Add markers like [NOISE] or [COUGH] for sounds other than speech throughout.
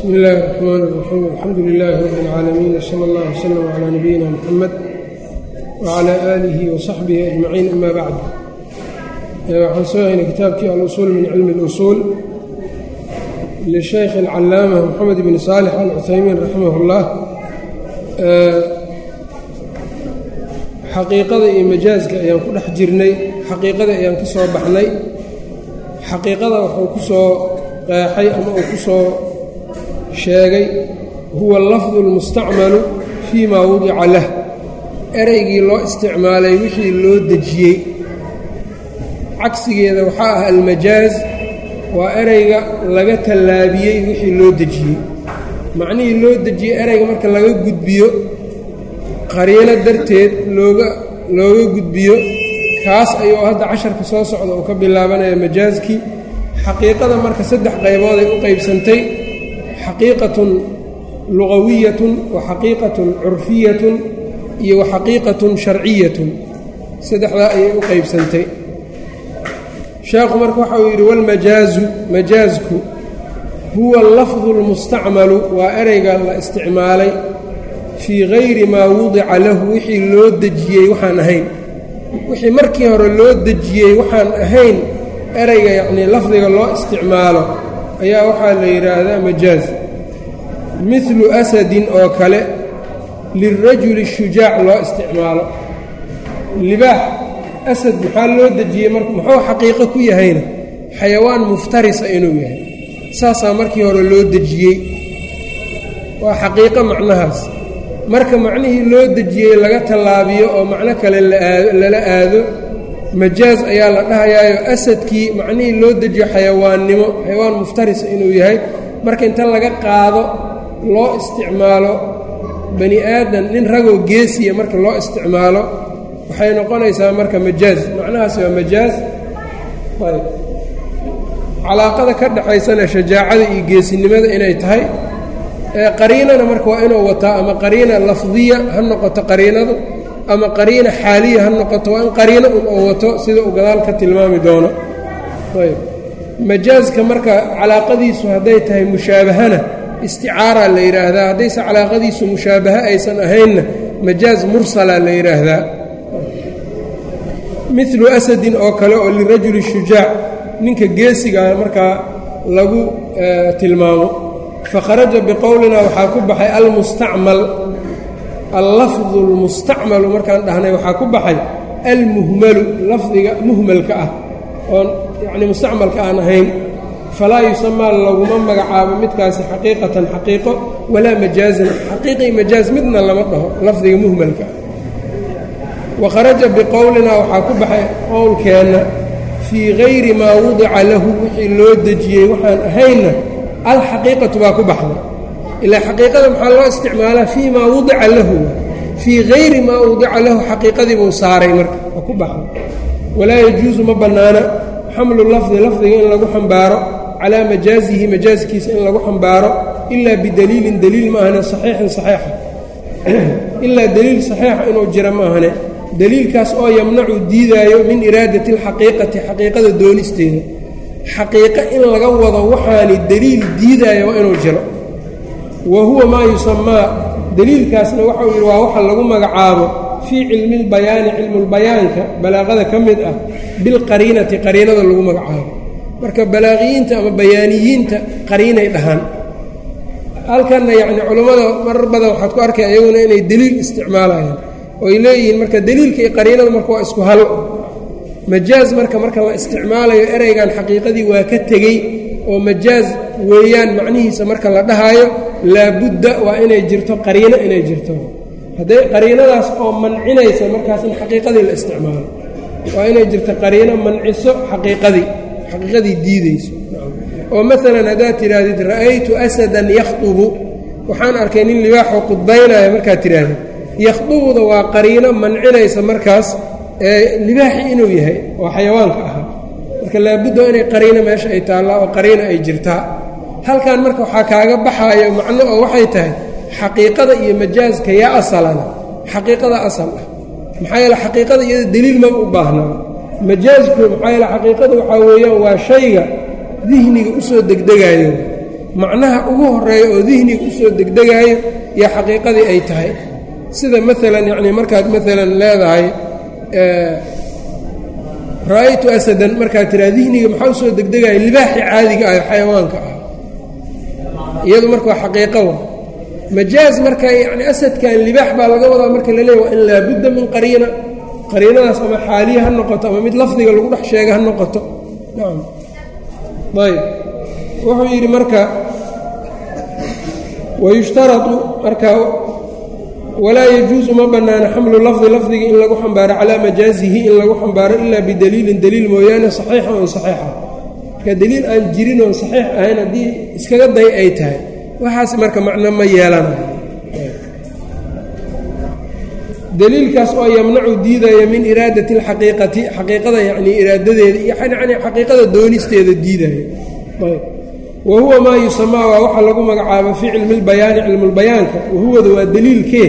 bsmi illaahi الرaxmaan الraxiim alxamdu lilaahi rabi اlcaalamiin wsala اllah wslm calaa nabiyina muxamed wcalaa aalihi wasaxbihi ajmaciin ama bacd waxaan soo haynay kitaabkii alusuul min cilmi اlusuul lishaykh alcalaama moxamed bni saalix alcuthaymiin raximah اllah xaqiiqada iyo majaaska ayaan ku dhex jirnay xaqiiqada ayaan ka soo baxnay xaqiiqada wuxuu ku soo qeexay ama uu ku soo sheegay huwa lafdu اlmustacmalu fii maa wudica lah. Ereygii loo isticmaalay wixii loo dejiyey. Cagsigeeda waxaa ah almajaaz waa ereyga laga tallaabiyey wixii loo dejiyey. Macnihii loo dejiyey ereyga marka laga gudbiyo qariino darteed looga looga gudbiyo kaas ayuu hadda casharka soo socda uu ka bilaabanaya majaaskii xaqiiqada marka saddex qaybooday u qaybsantay xaqiiqatun lugawiyatun wa xaqiiqatun iyo wa xaqiiqatun sharciyatun. Saddexdaa ayay u qaybsantay. Sheekhu marka waxa uu yidhi walmajaazu majaasku huwa allafdu اlmustacmalu waa ereyga la isticmaalay fii gayri maa wudica lahu wixii loo dejiyey waxaan ahayn. Wixii markii hore loo dejiyey waxaan ahayn ereyga yacnii lafdiga loo isticmaalo ayaa waxaa la yidhaahdaa majaaz. Midlu asadin oo kale lilrajuli shujaac loo isticmaalo. Libaax asad maxaa loo dejiyey mar muxuu xaqiiqo ku yahayna? Xayawaan muftarisa inuu yahay. Saasaa markii hore loo dejiyey. Waa xaqiiqo macnahaas. Marka macnihii loo dejiyey laga tallaabiyo oo macno kale lala aado majaaz ayaa la dhahayaayo asadkii macnihii loo dejiyo xayawaannimo xayawaan muftarisa inuu yahay. Marka inta laga qaado loo isticmaalo bani aadan nin ragoo geesiya marka loo isticmaalo waxay noqonaysaa marka majaaz. Macnahaas waa majaaz. Ayb calaaqada ka dhexaysana shajaacada iyo geesinimada inay tahay. Qariinana marka waa inuu wataa ama qariina lafdiya ha noqoto qariinadu ama qariina xaaliya ha noqoto waa in qariino un oo wato sida uu gadaal ka tilmaami doono. Ayb majaaska marka calaaqadiisu hadday tahay mushaabahana isticaara la yidhaahdaa haddayse calaaqadiisu mushaabaha aysan ahaynna majaaz mursala la yidhaahdaa milu asadin oo kale oo lirajuli shujaac ninka geesigaa markaa lagu tilmaamo. Fakharaja biqowlina waxaa ku baxay almustacmal allafdu اlmustacmalu markaan dhahnay waxaa ku baxay almuhmalu lafdiga muhmalka ah oon yacni mustacmalka aan ahayn. Falaa yusamaa laguma magacaabo midkaasi xaqiiqatan xaqiiqo walaa majaazan xaqiiqi majaaz midna lama dhaho lafdiga muhmalka ah. Wakharaja biqowlina waxaa ku baxay qowlkeenna fii gayri maa wudica lahu wixii loo dejiyey waxaan ahaynna alxaqiiqatu baa ku baxday ilaa xaqiiqada maxaa loo isticmaalaa fii maa wudica lahu fii gayri maa wudica lahu xaqiiqadii buu saaray marka waa ku baxday walaa yajuusu ma bannaana xamlu lafdi lafdiga in lagu xambaaro calaa majaazihi majaaskiisa in lagu xambaaro ilaa bidaliilin daliil ma ahane saxiixin saxiixa ilaa deliil saxiixa inuu jira ma ahane deliilkaas oo yamnacu diidaayo min iraadati alxaqiiqati xaqiiqada doonisteeda xaqiiqo in laga wado waxaani deliil diidaayo waa inuu jiro wa huwa maa yusamaa deliilkaasna waxau yidhi waa waxa lagu magacaabo fii cilmi lbayaani cilmulbayaanka balaaqada ka mid ah bilqariinati qariinada lagu magacaabo. Marka balaaqiyiinta ama bayaaniyiinta qariinay dhahaan. Halkanna yacni culammada marar badan waxaad ku arkay ayaguna inay deliil isticmaalayaan. Ooy leeyihiin marka deliilka iyo qariinada marka waa isku hal. Majaaz marka marka la isticmaalayo ereygan xaqiiqadii waa ka tegey oo majaaz weeyaan macnihiisa marka la dhahaayo laabudda waa inay jirto qariino inay jirto. Hadday qariinadaas oo mancinaysa markaas in xaqiiqadii la isticmaalo. Waa inay jirto qariino manciso xaqiiqadii xaqiiqadii diideyso oo maalan haddaad tidhaahdid ra'aytu asadan yakhdubu. Waxaan arkay nin libaaxoo qudbaynaya markaad tidhaahdid yakhdubuda waa qariino mancinaysa markaas libaaxi inuu yahay oo xayawaanka ahaa. Marka laabudda inay qariino meesha ay taallaa oo qariino ay jirtaa halkan marka waxaa kaaga baxaayo macno oo waxay tahay xaqiiqada iyo majaaska yaa asalana. Xaqiiqada asal ah. Maxaa yeele xaqiiqada iyada deliil maba u baahnaa majaasku maxaa yeele xaqiiqadu waxaa weeyaan waa shayga dihniga u soo degdegaayo. Macnaha ugu horreeya oo dihniga u soo degdegaayo iyo xaqiiqadii ay tahay. Sida maalan yacni markaad maalan leedahay ra'aytu asadan markaad tiraa dihniga maxaa u soo degdegaya libaaxii caadiga ah xayawaanka ah iyadu marka waa xaqiiqo majaaz marka yacni asadkan libaax baa laga wadaa marka la leeya waa in laabudda min qariina qariinadaas ama xaaliye ha noqoto ama mid lafdiga lagu dhex sheega ha noqoto. Nacam ayb wuxuu yidhi marka wayushtaratu marka walaa yajuusu ma bannaana xamlu lafdi lafdiga in lagu xambaaro calaa majaazihi in lagu xambaaro ilaa bidaliilin daliil mooyaane saxiixa oon saxiixa marka daliil aan jirin oon saxiix ahayn haddii iskaga day ay tahay waxaas marka macno ma yeelanayo daliilkaas oo yamnacu diidaya min iraadati alxaqiiqati xaqiiqada yacnii iraadadeeda iyo yani xaqiiqada doonisteeda diidaya. Wa huwa maa yusamaa waa waxa lagu magacaabo fii cilmi lbayaani cilmulbayaanka wahuwada waa daliilkee?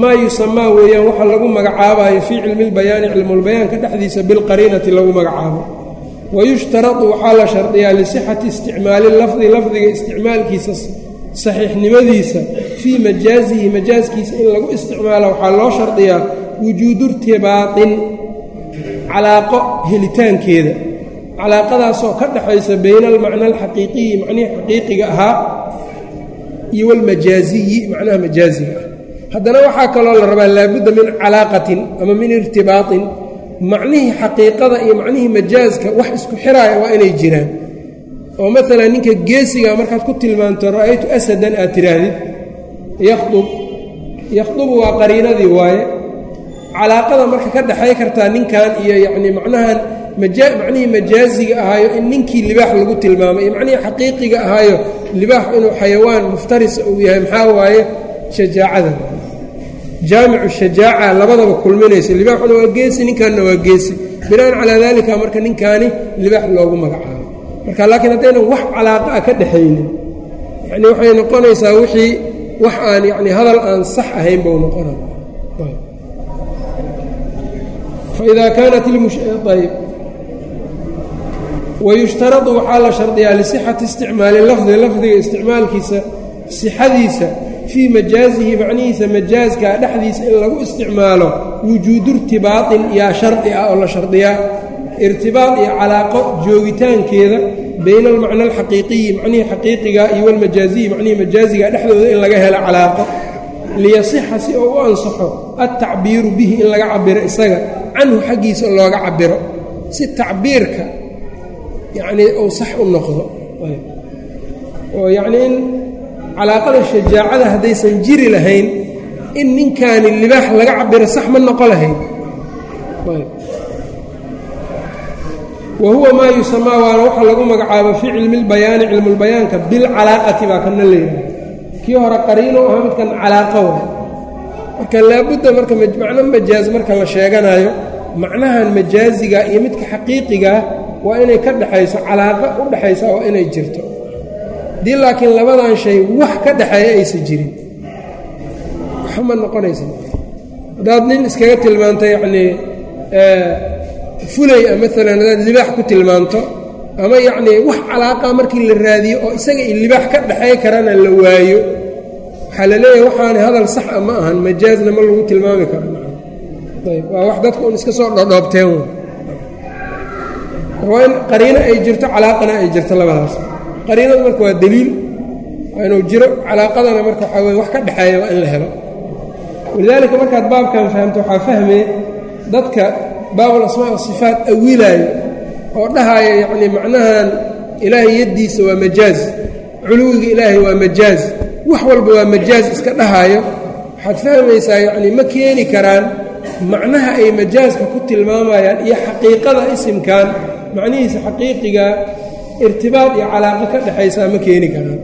Maa yusamaa weeyaan waxa lagu magacaabayo fii cilmi lbayaani cilmulbayaanka dhexdiisa bilqariinati lagu magacaabo wayushtaradu waxaa la shardiyaa lisixati isticmaali lafdi lafdiga isticmaalkiisa saxiixnimadiisa fii majaazihi majaaskiisa in lagu isticmaalo waxaa loo shardiyaa wujuudu irtibaatin calaaqo helitaankeeda calaaqadaasoo ka dhaxaysa bayna almacna alxaqiiqiyi macnihii xaqiiqiga ahaa iyo walmajaaziyi macnaha majaaziga ah haddana waxaa kaloo la rabaa laabudda min calaaqatin ama min irtibaatin macnihii xaqiiqada iyo macnihii majaaska wax isku xiraaya waa inay jiraan. Oo maalan ninka geesiga markaad ku tilmaanto ra'aytu asadan aad tidhaahdid yakhdub yakhdubu waa qariinadii waaye. Calaaqada marka ka dhexay kartaa ninkan iyo yacnii macnahan macnihii majaaziga ahaayo in ninkii libaax lagu tilmaamay iyo macnihii xaqiiqiga ahaayo libaax inuu xayawaan muftarisa uu yahay maxaa waaye? Shajaacada jaamicu shajaaca labadaba kulminaysa. Libaaxuna waa geesi ninkanna waa geesi. Bina'an calaa daalika marka ninkaani libaax loogu magacaabo. Marka laakiin haddaynan wax calaaqa a ka dhexaynin yacni waxay noqonaysaa wixii wax aan yacni hadal aan sax ahayn buu noqonaya. Faida kaanat ayb. Wayushtaradu waxaa la shardiyaa lisixati isticmaali lafdi lafdiga isticmaalkiisa sixadiisa fii majaazihi macnihiisa majaazka dhexdiisa in lagu isticmaalo wujuudu irtibaatin yaa shardi ah oo la shardiyaa. Irtibaad iyo calaaqo joogitaankeeda bayna almacna alxaqiiqiyi macnihii xaqiiqiga iyo walmajaaziyi macnihii majaaziga dhexdooda in laga helo calaaqo. Liyasixa si oo u ansaxo altacbiiru bihi in laga cabiro isaga canhu xaggiisa looga cabiro si tacbiirka yacnii uu sax u noqdo. Oo yacnii in calaaqada shajaacada haddaysan jiri lahayn in ninkaani libaax laga cabiro sax ma noqo lahayn. Wa huwa maa yusamaa waana waxa lagu magacaabo fii cilmi lbayaani cilmulbayaanka bilcalaaqati baa kana leeyahay kii hore qariino aha midkan calaaqo wa marka laabudda marka macno majaaz marka la sheeganayo macnahan majaaziga iyo midka xaqiiqigaa waa inay ka dhexayso calaaqo u dhexaysa waa inay jirto haddii laakiin labadan shay wax ka dhexeeya aysa jirin. Waxma noqonaysa haddaad nin iskaga tilmaanto yacnii fulay a maalan haddaad libaax ku tilmaanto ama yacnii wax calaaqa markii la raadiyo oo isaga i libaax ka dhexay karana la waayo waxaa la leeyahay waxaani hadal sax a ma ahan majaazna ma lagu tilmaami karo. Ayb waa wax dadku un iska soo dhodhoobteen. Waa in qariino ay jirto calaaqana ay jirto labadaas qariinadu marka waa deliil waa inuu jiro. Calaaqadana marka waxaa weye wax ka dhexeeya waa in la helo. Walidaalika markaad baabkan fahamto waxaa fahmee dadka baabul asmaa wasifaat awilaayo oo dhahaya yacnii macnahan ilaahay yaddiisa waa majaaz culuwiga ilaahay waa majaaz wax walba waa majaaz iska dhahaayo. Waxaad fahmaysaa yacnii ma keeni karaan macnaha ay majaaska ku tilmaamayaan iyo xaqiiqada isimkan macnihiisa xaqiiqiga irtibaad iyo calaaqo ka dhexaysaa ma keeni karaan.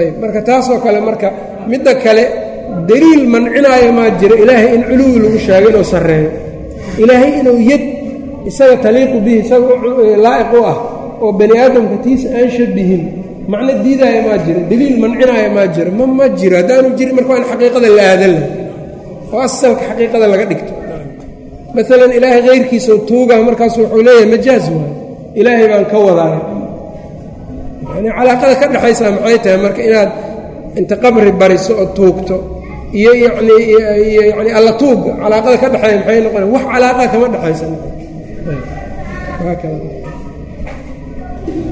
Ayb marka taasoo kale marka midda kale deliil mancinaayo maa jiro ilaahay in culuwi lagu sheego inuu sarreeyo. Ilaahay inuu yad isaga taliiqu bihi isaga laa'iq u ah oo bani aadamka tiisa aan shabihin macno diidaaya maa jiro deliil mancinaaya maa jiro ma ma jiro haddaanu jirin marka waa in xaqiiqada la aadan laha oo asalka xaqiiqada laga dhigto. Maalan ilaahay hayrkiisao tuugaa markaasu wuxuu leeyahay majaaz waayo ilaahay baan ka wadaaya yani calaaqada ka dhexaysaa maxay tahay marka inaad inta qabri bariso oo tuugto iyo yacnii iyo yani alla tuugga calaaqada ka dhexeeya maxay noqona wax calaaqa kama dhexaysa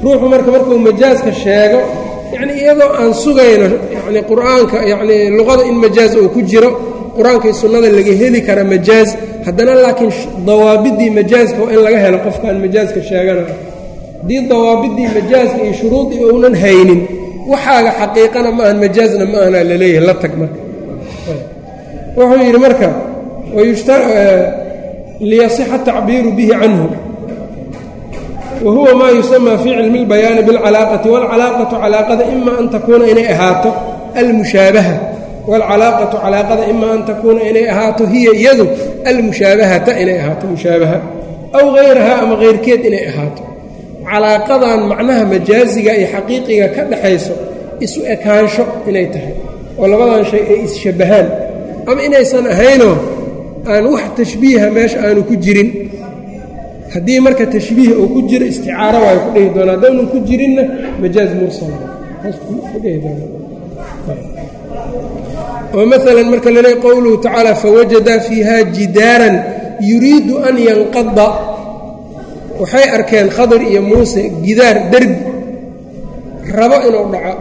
ruuxu marka markuu majaaska sheego yani iyadoo aan sugayno yani qur'aanka yani luqada in majaaz uu ku jiro qur-aankai sunnada laga heli kara majaaz haddana laakiin dawaabiddii majaaska waa in laga helo qofkaan majaaska sheeganayo haddii dawaabiddii majaaska iyo shuruudii uunan haynin waxaaga xaqiiqana ma ahan majaazna ma ahana laleeyahay la tag marka wuxuu yidhi marka liyaصixa tacbiiru bihi canhu wa huwa maa yusamaa fii cilmi اlbayaani biاlcalaaqati wاlcalaaqatu calaaqada ima an takuuna inay ahaato almushaabaha wاlcalaaqatu calaaqada ima an takuuna inay ahaato hiya iyadu almushaabahata inay ahaato mushaabaha aw hayraha ama hayrkeed inay ahaato calaaqadan macnaha majaaziga iyo xaqiiqiga ka dhaxayso isu ekaansho inay tahay oo labadan shay ay isshabbahaan ama inaysan ahaynoo aan wax tashbiiha meesha aanu ku jirin haddii marka tashbiih uu ku jiro isticaaro waayo ku dhihi doonaa haddaynu ku jirinna majaaz mursal oo maalan marka la leey qowluhu tacaala fawajadaa fiiha jidaaran yuriidu an yanqada waxay arkeen khadir iyo muuse gidaar derbi. Rabo inuu dhaco.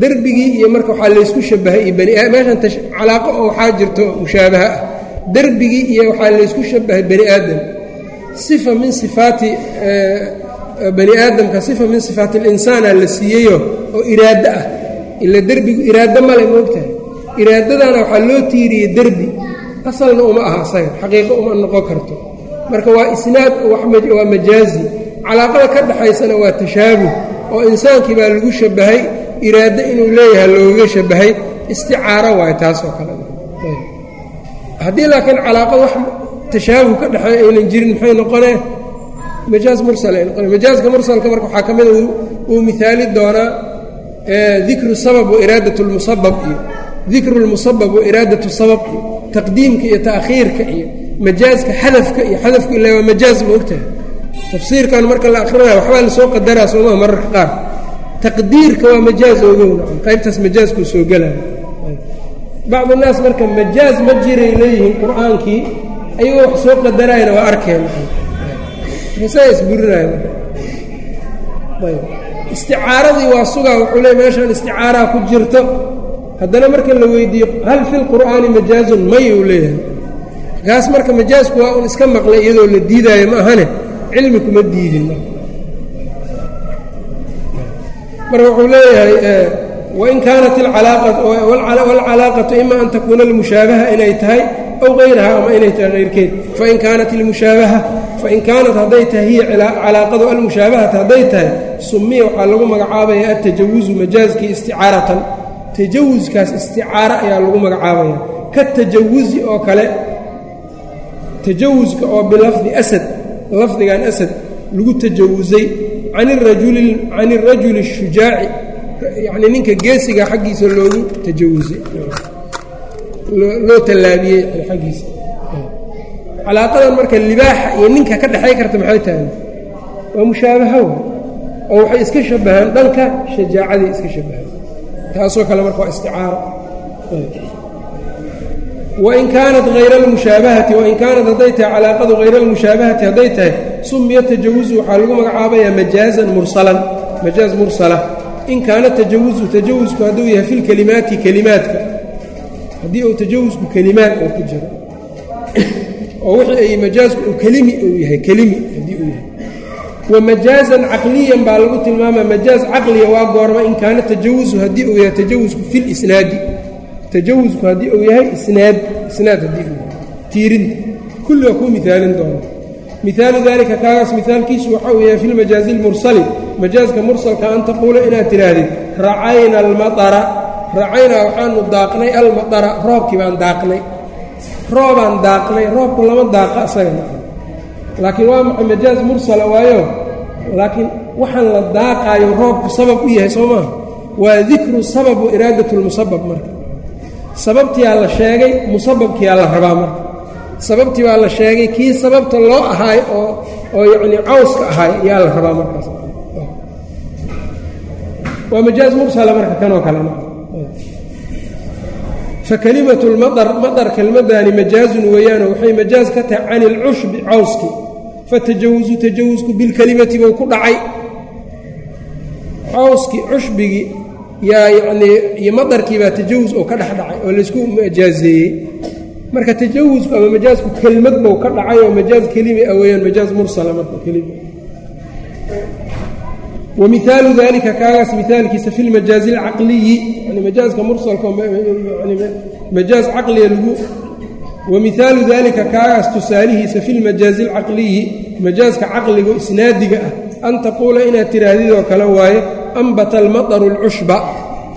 Derbigii iyo marka waxaa laysku shabahay iyo bani meeshan calaaqo oo waxaa jirto mushaabaha ah. Derbigii iyo waxaa laysku shabahay bani aadam. Sifa min sifaati bani aadamka sifa min sifaati اlinsaana la siiyeyo oo iraado ah ila derbigu iraado male moogtahay iraadadana waxaa loo tiiriyey derbi. Asalna uma aha asaga xaqiiqo uma noqon karto. Marka waa isnaad waa majaazi. Calaaqada ka dhaxaysana waa tashaabuh oo insaankii baa lagu shabahay iraado inuu leeyahay loogaga shabahay. Isticaaro waayo taasoo kale. Haddii laakiin calaaqa wax tashaabuh ka dhexeeya aynan jirin maxay noqonee? Majaaz mursal ay noqone majaaska mursalka marka waxaa ka mida uu mihaali doonaa dikru sabab wa iraadat lmusabab iyo dikru lmusabab wa iraadat sabab iyo taqdiimka iyo ta'khiirka iyo majaaska xadafka iyo xadafku ila waa majaaz ma ogtahay tafsiirkan marka la akrinaya waxbaa la soo qadaraa soomaa mararka qaar. Taqdiirka waa majaaz ogowna qaybtaas majaazkuu soo gelaya bacdu naas marka majaaz ma jiray leeyihiin qur'aankii ayagoo wax soo qadarayana waa arkeen. Saa isburinaya isticaaradii waa sugaa wuxuu leey meeshaan isticaaraa ku jirto. Haddana marka la weydiiyo hal fi lqur'aani majaazun may uu leeyahay. Kaas marka majaazku waa un iska maqlay iyadoo la diidaayo ma ahane cilmi kuma diidin. Marka wuxuu leeyahay wain kaanat alcalaaqatu ima an takuuna almushaabaha inay tahay aw hayraha ama inay tahay ayrkeed fain kaanat almushaabaha fain kaanat hadday tahay hiya calaaqadu almushaabahata hadday tahay sumiya waxaa lagu magacaabaya atajawuzu majaaskii isticaaratan tajawuskaas isticaara ayaa lagu magacaabaya katajawuzi oo kale tajawuska oo bilafdi asad lafdigan asad lagu tajawusay can rajuli ashujaaci yacni ninka geesiga xaggiisa loogu tajawusay loo tallaabiyey xaggiisa. Calaaqadan marka libaaxa iyo ninka ka dhexay karta maxay tahay? Waa mushaabaha wa oo waxay iska shabahaan dhanka shajaacaday iska shabahaan taasoo kale marka waa isticaaro. Wain kaanat hayra almushaabahati wain kaanat hadday tahay calaaqadu hayra almushaabahati hadday tahay sumiya tajawuzu waxaa lagu magacaabayaa majaazan mursalan majaaz mursala in kaana tajawuzu tajawusku hadduu yahay fi lkelimaati kelimaadka haddii uu tajawusku kelimaad oo ku jiro oo wixii ay majaazku uu kelimi uu yahay kelimi haddii uu yahay. Wa majaazan caqliyan baa lagu tilmaamaa majaaz caqliya waa goorma in kaana tajawuzu haddii uu yahay tajawusku fi lisnaadi tajawusku haddii uu yahay isnaad isnaad haddii uu yahay. Tiirinta kulli waa kuu mihaalin doona. Dalika kaagaas mihaalkiisu waxa uu yahay fi lmajaazi lmursali majaazka mursalka an taquula inaad tidhaahdid racayna almaara racaynaa waxaanu daaqnay almaara roobkii baan daaqnay. Roobaan daaqnay roobku lama daaqa asaga laakiin waa maxay majaaz mursala waayo? Laakiin waxaan la daaqaayo roobku sabab u yahay soo maa waa dikru sabab wa iraadat lmusabab marka sababtiyaa la sheegay musababkiyaa la rabaa marka. Sababtii baa la sheegay kii sababta loo ahaay oo oo yacni cawska ahaay yaa la rabaa markaas waa majaaz mursala marka kanoo kalena. Fakelimat lmadar madar kelmadani majaazun weeyaano waxay majaaz ka tahay can ilcushbi cawski. Fatajawusu tajawusku bilkelimati buu ku dhacay. Cawski cushbigii yaa yacnii iyo madarkii baa tajawus oo ka dhex dhacay oo laysku majaazeeyey marka tajawusku ama majaazku kelmad buu ka dhacay oo majaaz kelimi ah weeyaan mursala marka kelimi wa mihaalu dalika kaagaas mihaalkiisa fi lmajaazi alcaqliyi yani majaazka mursalka majaaz caqliga lagu dalika kaagaas tusaalihiisa fi lmajaazi alcaqliyi majaazka caqliga isnaadiga ah an taquula inaad tiraahdidoo kale waaye ambata almadaru alcushba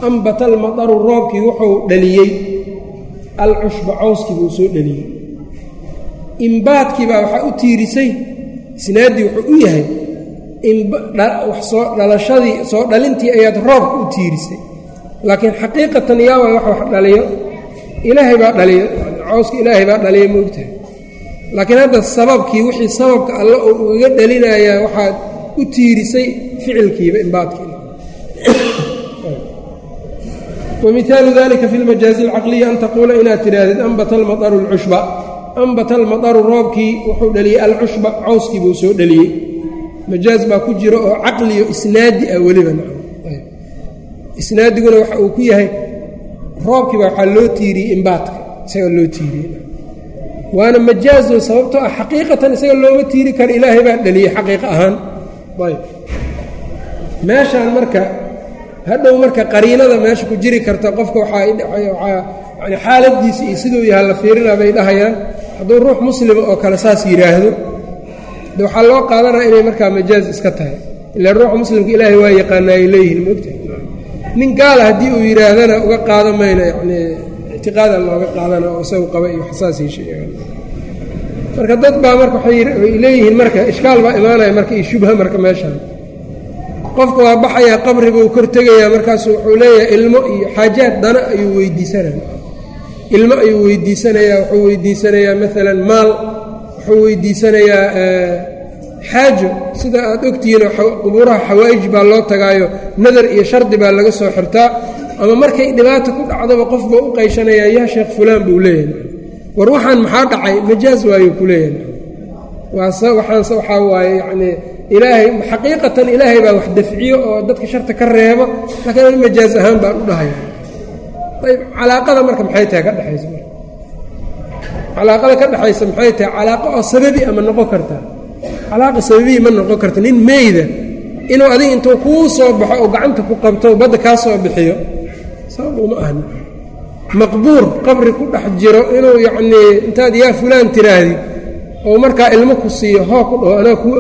ambata almadaru roobkii wuxuu dhaliyey alcushba cawskii buu soo dhaliyey imbaadkii baa waxaa u tiirisay isnaaddii wuxuu u yahay soo dhalashadii soo dhalintii ayaad roobka u tiirisay. Laakiin xaqiiqatan yaa waay wax wax dhaliyo. Ilaahay baa dhaliyo. Cawska ilaahay baa dhaliya moogtahay laakiin hadda sababkii wixii sababka alle uu ugaga dhalinayaa waxaad u tiirisay ficilkiiba imbaadkii wamihaalu dalika fi lmajaazi alcaqliyi an taquula inaad tidhaahdid ambata almadaru alcushba. Ambata almadaru roobkii wuxuu dhaliyey alcushba cawskii buu soo dhaliyey majaaz baa ku jiro oo caqliyo isnaadi ah weliba isnaadiguna waxa uu ku yahay roobkiiba waxaa loo tiiriyey imbaadka isaga loo tiiriyey waana majaazo sababtoo ah xaqiiqatan isaga looma tiiri karo ilaahay baa dhaliyey xaqiiqa ahaan. Ayb. Meeshaan marka hadhow marka qariinada meesha ku jiri karta qofka waxaa xaaladiisa iyo siduu yaha la fiirinaa bay dhahayaan. Hadduu ruux muslima oo kale saas yidhaahdo de waxaa loo qaadanaya inay markaa majaaz iska tahay. Ila ruuxa muslimka ilaahay waa yaqaanaa ay leeyihiin moogtahay nin gaala haddii uu yidhaahdana uga qaadan mayno yani ictiqaada looga qaadana oo isagu qaba iyo waxsaasii sheegaan marka dad baa marka waxay leeyihiin marka ishkaal baa imaanaya marka iyo shubha marka meeshaan. Qofka waa baxayaa qabri buu kor tegayaa markaasu wuxuu leeyahay ilmo iyo xaajaad dana ayuu weydiisanaya ilmo ayuu weydiisanayaa wuxuu weydiisanayaa maalan maal wuxuu weydiisanayaa xaajo sida aad ogtihiin qubuuraha xawaa'ij baa loo tagaayo nadar iyo shardi baa laga soo xirtaa ama markay dhibaata ku dhacdaba qof baa u qayshanayaa yaa sheekh fulaan buu leeyahay. War waxaan maxaa dhacay? Majaaz waayuu ku leeyahay. Waase waxaanse waxaa waaye yacnii ilaahay xaqiiqatan ilaahay baa wax dafciyo oo dadka sharta ka reebo laakiin an majaaz ahaan baan u dhahaya ayb calaaqada marka maxay tahay? Ka dhexaysa marka calaaqada ka dhexaysa maxay tahay calaaqo oo sababi ama noqon kartaa calaaqa sababiyi ma noqon karta. Nin meyda inuu adiga intuu kuu soo baxo oo gacanta ku qabto badda kaa soo bixiyo sabab uma ahna maqbuur qabri ku dhex jiro inuu yacnii intaad yaa fulaan tiraahdi oo markaa ilmo ku siiyo hoo ku dhaho anaa kuu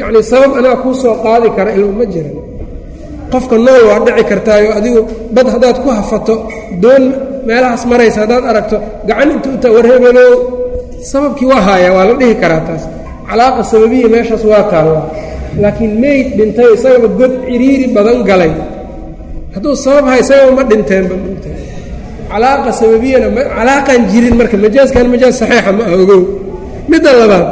yacnii sabab anaa kuu soo qaadi kara ilmo ma jiran qofka nool waa dhici kartaayo adigu bad haddaad ku hafato doon meelahaas maraysa haddaad aragto gacan inta u taa warhebelow sababkii waa haaya waa la dhihi karaa taas. Calaaqa sababiya meeshaas waa taallaa laakiin meyd dhintay isagaba god ciriiri badan galay. Hadduu sabab ha isagaba ma dhinteenba mogtahay calaaqa sababiyana calaaqaan jirin marka majaaskan majaas saxiixa ma ah ogow. Midda labaad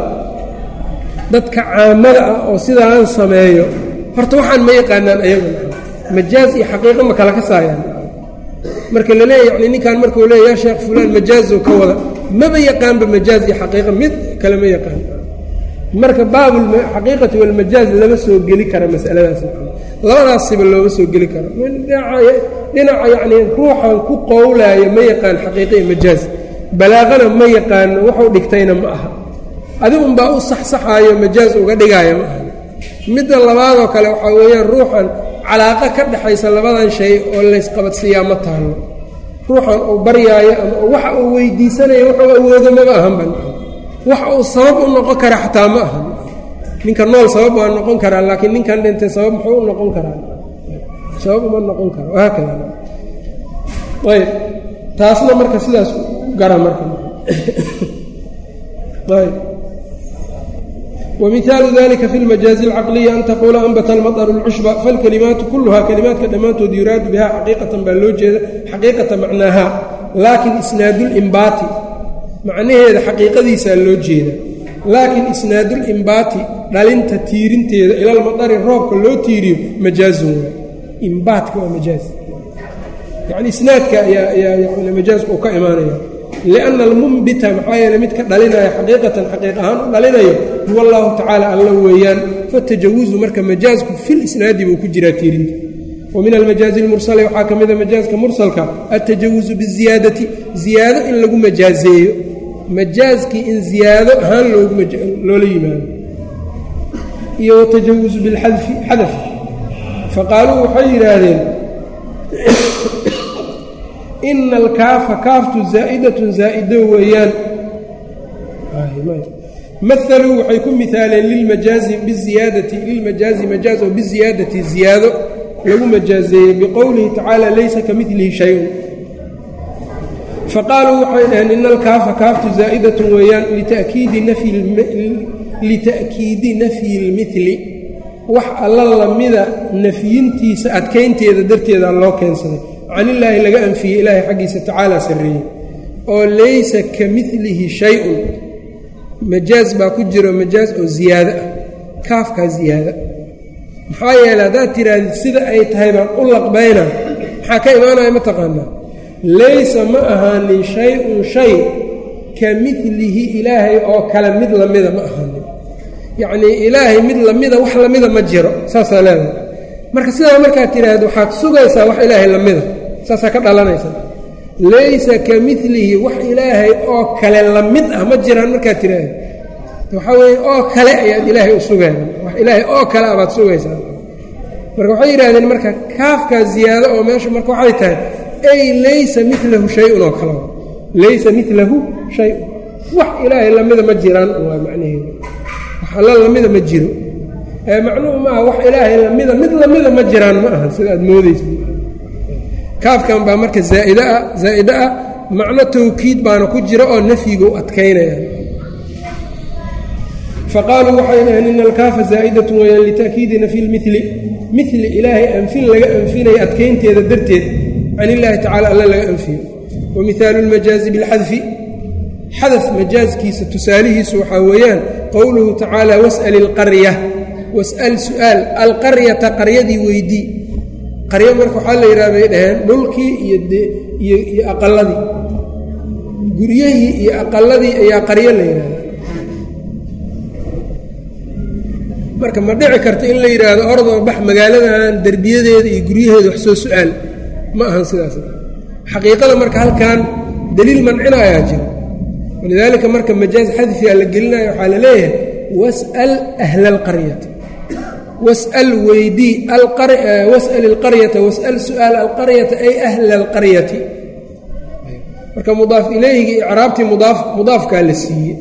dadka caamada ah oo sidaan sameeyo horta waxaan ma yaqaanaan ayagu. Majaaz iyo xaqiiqo ma kala ka saayaan marka la leeya yani ninkan markuu leeya yaa sheekh fulaan majaazo ka wada maba yaqaanba majaaz iyo xaqiiqa mid kale ma yaqaan marka baabulxaqiiqati walmajaaz lama soo geli kara masaladaas. Labadaasiba looma soo geli karo. Dhinaca yacnii ruuxan ku qowlaayo ma yaqaan xaqiiqa iyo majaaz. Balaaqana ma yaqaano wuxuu dhigtayna ma aha. Adigunbaa u saxsaxaayo majaaz uga dhigaaya ma aha. Midda labaadoo kale waxaa weeyaan ruuxan calaaqa ka dhexaysa labadan shay oo laysqabadsiiyaa ma taalo ruuxan uu baryaayo ama waxa uu weydiisanayo wuxuu awoodo maba ahanban wax uu sabab u noqon kara xataa ma ahan. Ninka nool sabab waa noqon karaa laakiin ninkan dhintay sabab muxuu u noqon karaa sabab uma noqon karo haakada ayb taasna marka sidaas gara marka. Ayb wmihaalu dalika fi lmajaazi اlcaqliyi an taquula anbata almaطru اlcushba falkalimaatu kuluhaa kalimaadka dhammaantood yuraadu biha xaqiiqatan baa loo jeeda xaqiiqata macnaaha laakin isnaadulimbaati macnaheeda xaqiiqadiisaa loo jeeda laakiin isnaadulimbaati dhalinta tiirinteeda ilalmadari roobka loo tiiriyo majaazun waay imbaadka waa majaaz yacni isnaadka ayaa ayaa yani majaazku uu ka imaanaya lianna almumbita maxaa yeele midka dhalinaya xaqiiqatan xaqiiq ahaan u dhalinayo huwa allahu tacaala alla weeyaan fatajawuzu marka majaazku fil isnaadi buu ku jiraa tiirinta wa min almajaazi اlmursali waxaa ka mida majaazka mursalka altajawuzu biziyaadati ziyaado in lagu majaazeeyo majaazkii in ziyaado ahaan loola yimaado iyo watajawuzu bilxadfi xadaf faqaaluu waxay yidhaahdeen ina alkaafa kaaftu zaa'idatun zaa'ido weeyaan mahaluu waxay ku mihaaleen lilmajaazi biziyaadati lilmajaazi majaaz oo biziyaadati ziyaado lagu majaazeeyey biqowlihi tacaala laysa ka milihi shay-un faqaaluu waxay dhaheen ina alkaafa kaaftu zaa'idatun weeyaan lita'kiidi nafyi اlmili wax alla lamida nafyintiisa adkaynteeda darteeda loo keensaday canillaahi laga anfiyey ilaahay xaggiisa tacaala sarreeyey. Oo laysa ka milihi shay-un. Majaaz baa ku jiro majaaz oo ziyaado ah. Kaafkaa ziyaada. Maxaa yeele haddaad tihaahdid sida ay tahay baan u laqbayna. Maxaa ka imaanaya ma taqaanaa? Laysa ma ahaanin shay-un shay ka milihi ilaahay oo kale mid lamida ma ahaanin. Yacnii ilaahay mid lamida wax lamida ma jiro. Saasaa leedahay. Marka sidaa markaad tidhaahdo waxaad sugaysaa wax ilaahay lamida saasaa ka dhalanaysa. Laysa ka milihi wax ilaahay oo kale la mid ah ma jiraan markaad tidhaahdo waxaa weeye oo kale ayaad ilaahay u sugaya wax ilaahay oo kale ah baad sugaysaa. Marka waxay yidhahdeen marka kaafkaa ziyaado oo meesha marka waxay tahay ay laysa milahu shay-un oo kale. Laysa milahu shay-un. Wax ilaahay lamida ma jiraan waa macnaheedu. Wax alla lamida ma jiro. Ee macnuhu maaha wax ilaahay lamida mid lamida ma jiraan ma aha sida aad moodaysa kaafkan baa marka zaaidaa zaa'ide ah macno tawkiid baana ku jira oo nafyigu adkaynaya. Faqaaluu waxay dhaheen ina alkaafa zaa'idatun weyaan lita'kiidi nafyi lmili mili ilaahay anfin laga anfinaya adkaynteeda darteed can illaahi tacala alla laga anfiyo. Wa mihaalu lmajaazi bilxadfi. Xadaf majaazkiisa tusaalihiisu waxaa weeyaan qowluhu tacaala was'al ilqarya was'al su'aal alqaryata qaryadii weydii qaryo marka waxaa la yidhaha bay dhaheen dhulkii iyo iyo aqaladii guryahii iyo aqaladii ayaa qaryo la yidhahda marka ma dhici karta in la yidhaahdo ordoo bax magaaladan derbiyadeeda iyo guryaheeda wax soo su'aal ma ahan sidaas. Xaqiiqada marka halkan daliil mancina ayaa jira. Walidaalika marka majaaz xadfiga la gelinayo waxaa la leeyahay was'al ahla alqaryati was'al weydii was'al ilqaryata was'al su'aal alqaryata ay ahla alqaryati. Marka mudaaf ilayhigi icraabtii mudaaf mudaafkaa la siiyey.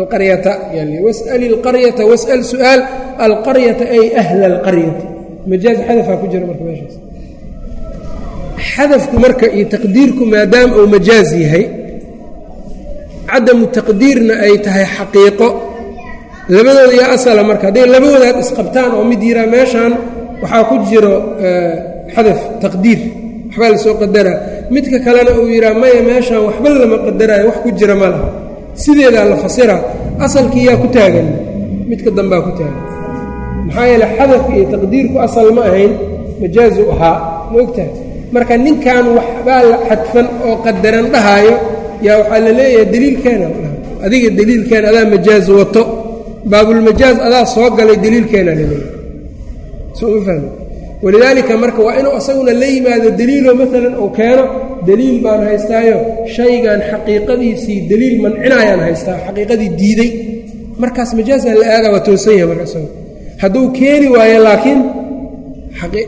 Alqaryata yani was'al ilqaryata was'al su'aal alqaryata ay ahla alqaryati. Majaaz xadafaa ku jira marka meeshaas. Xadafku marka iyo taqdiirku maadaama uu majaaz yahay cadamu taqdiirna ay tahay xaqiiqo labadooda yaa asala marka. Hadday labadoodaad isqabtaan oo mid yiraa meeshan waxaa ku jiro xadaf taqdiir waxbaa la soo qadaraa midka kalena uu yidhaa maya meeshan waxba lama qadaraayo wax ku jira ma laha. Sideedaa la fasira asalkii yaa ku taagan midka dambaa ku taagan. Maxaa yeele xadafka iyo taqdiirku asal ma ahayn majaazu ahaa ma ogtahay marka ninkan waxbaa la xadfan oo qadaran dhahaayo yaa waxaa la leeyahay deliilkeena adiga deliilkeena adaa majaaz wato baabulmajaaz adaa soo galay deliilkeena la leeyahay soo ma fahmi. Walidaalika marka waa inuu asaguna la yimaado deliiloo maalan uu keeno deliil baan haystaayo shaygan xaqiiqadiisii deliil mancinayaan haystaa xaqiiqadii diiday markaas majaazaa la aadaa waa toosan yahay marka hadduu keeni waayo laakiin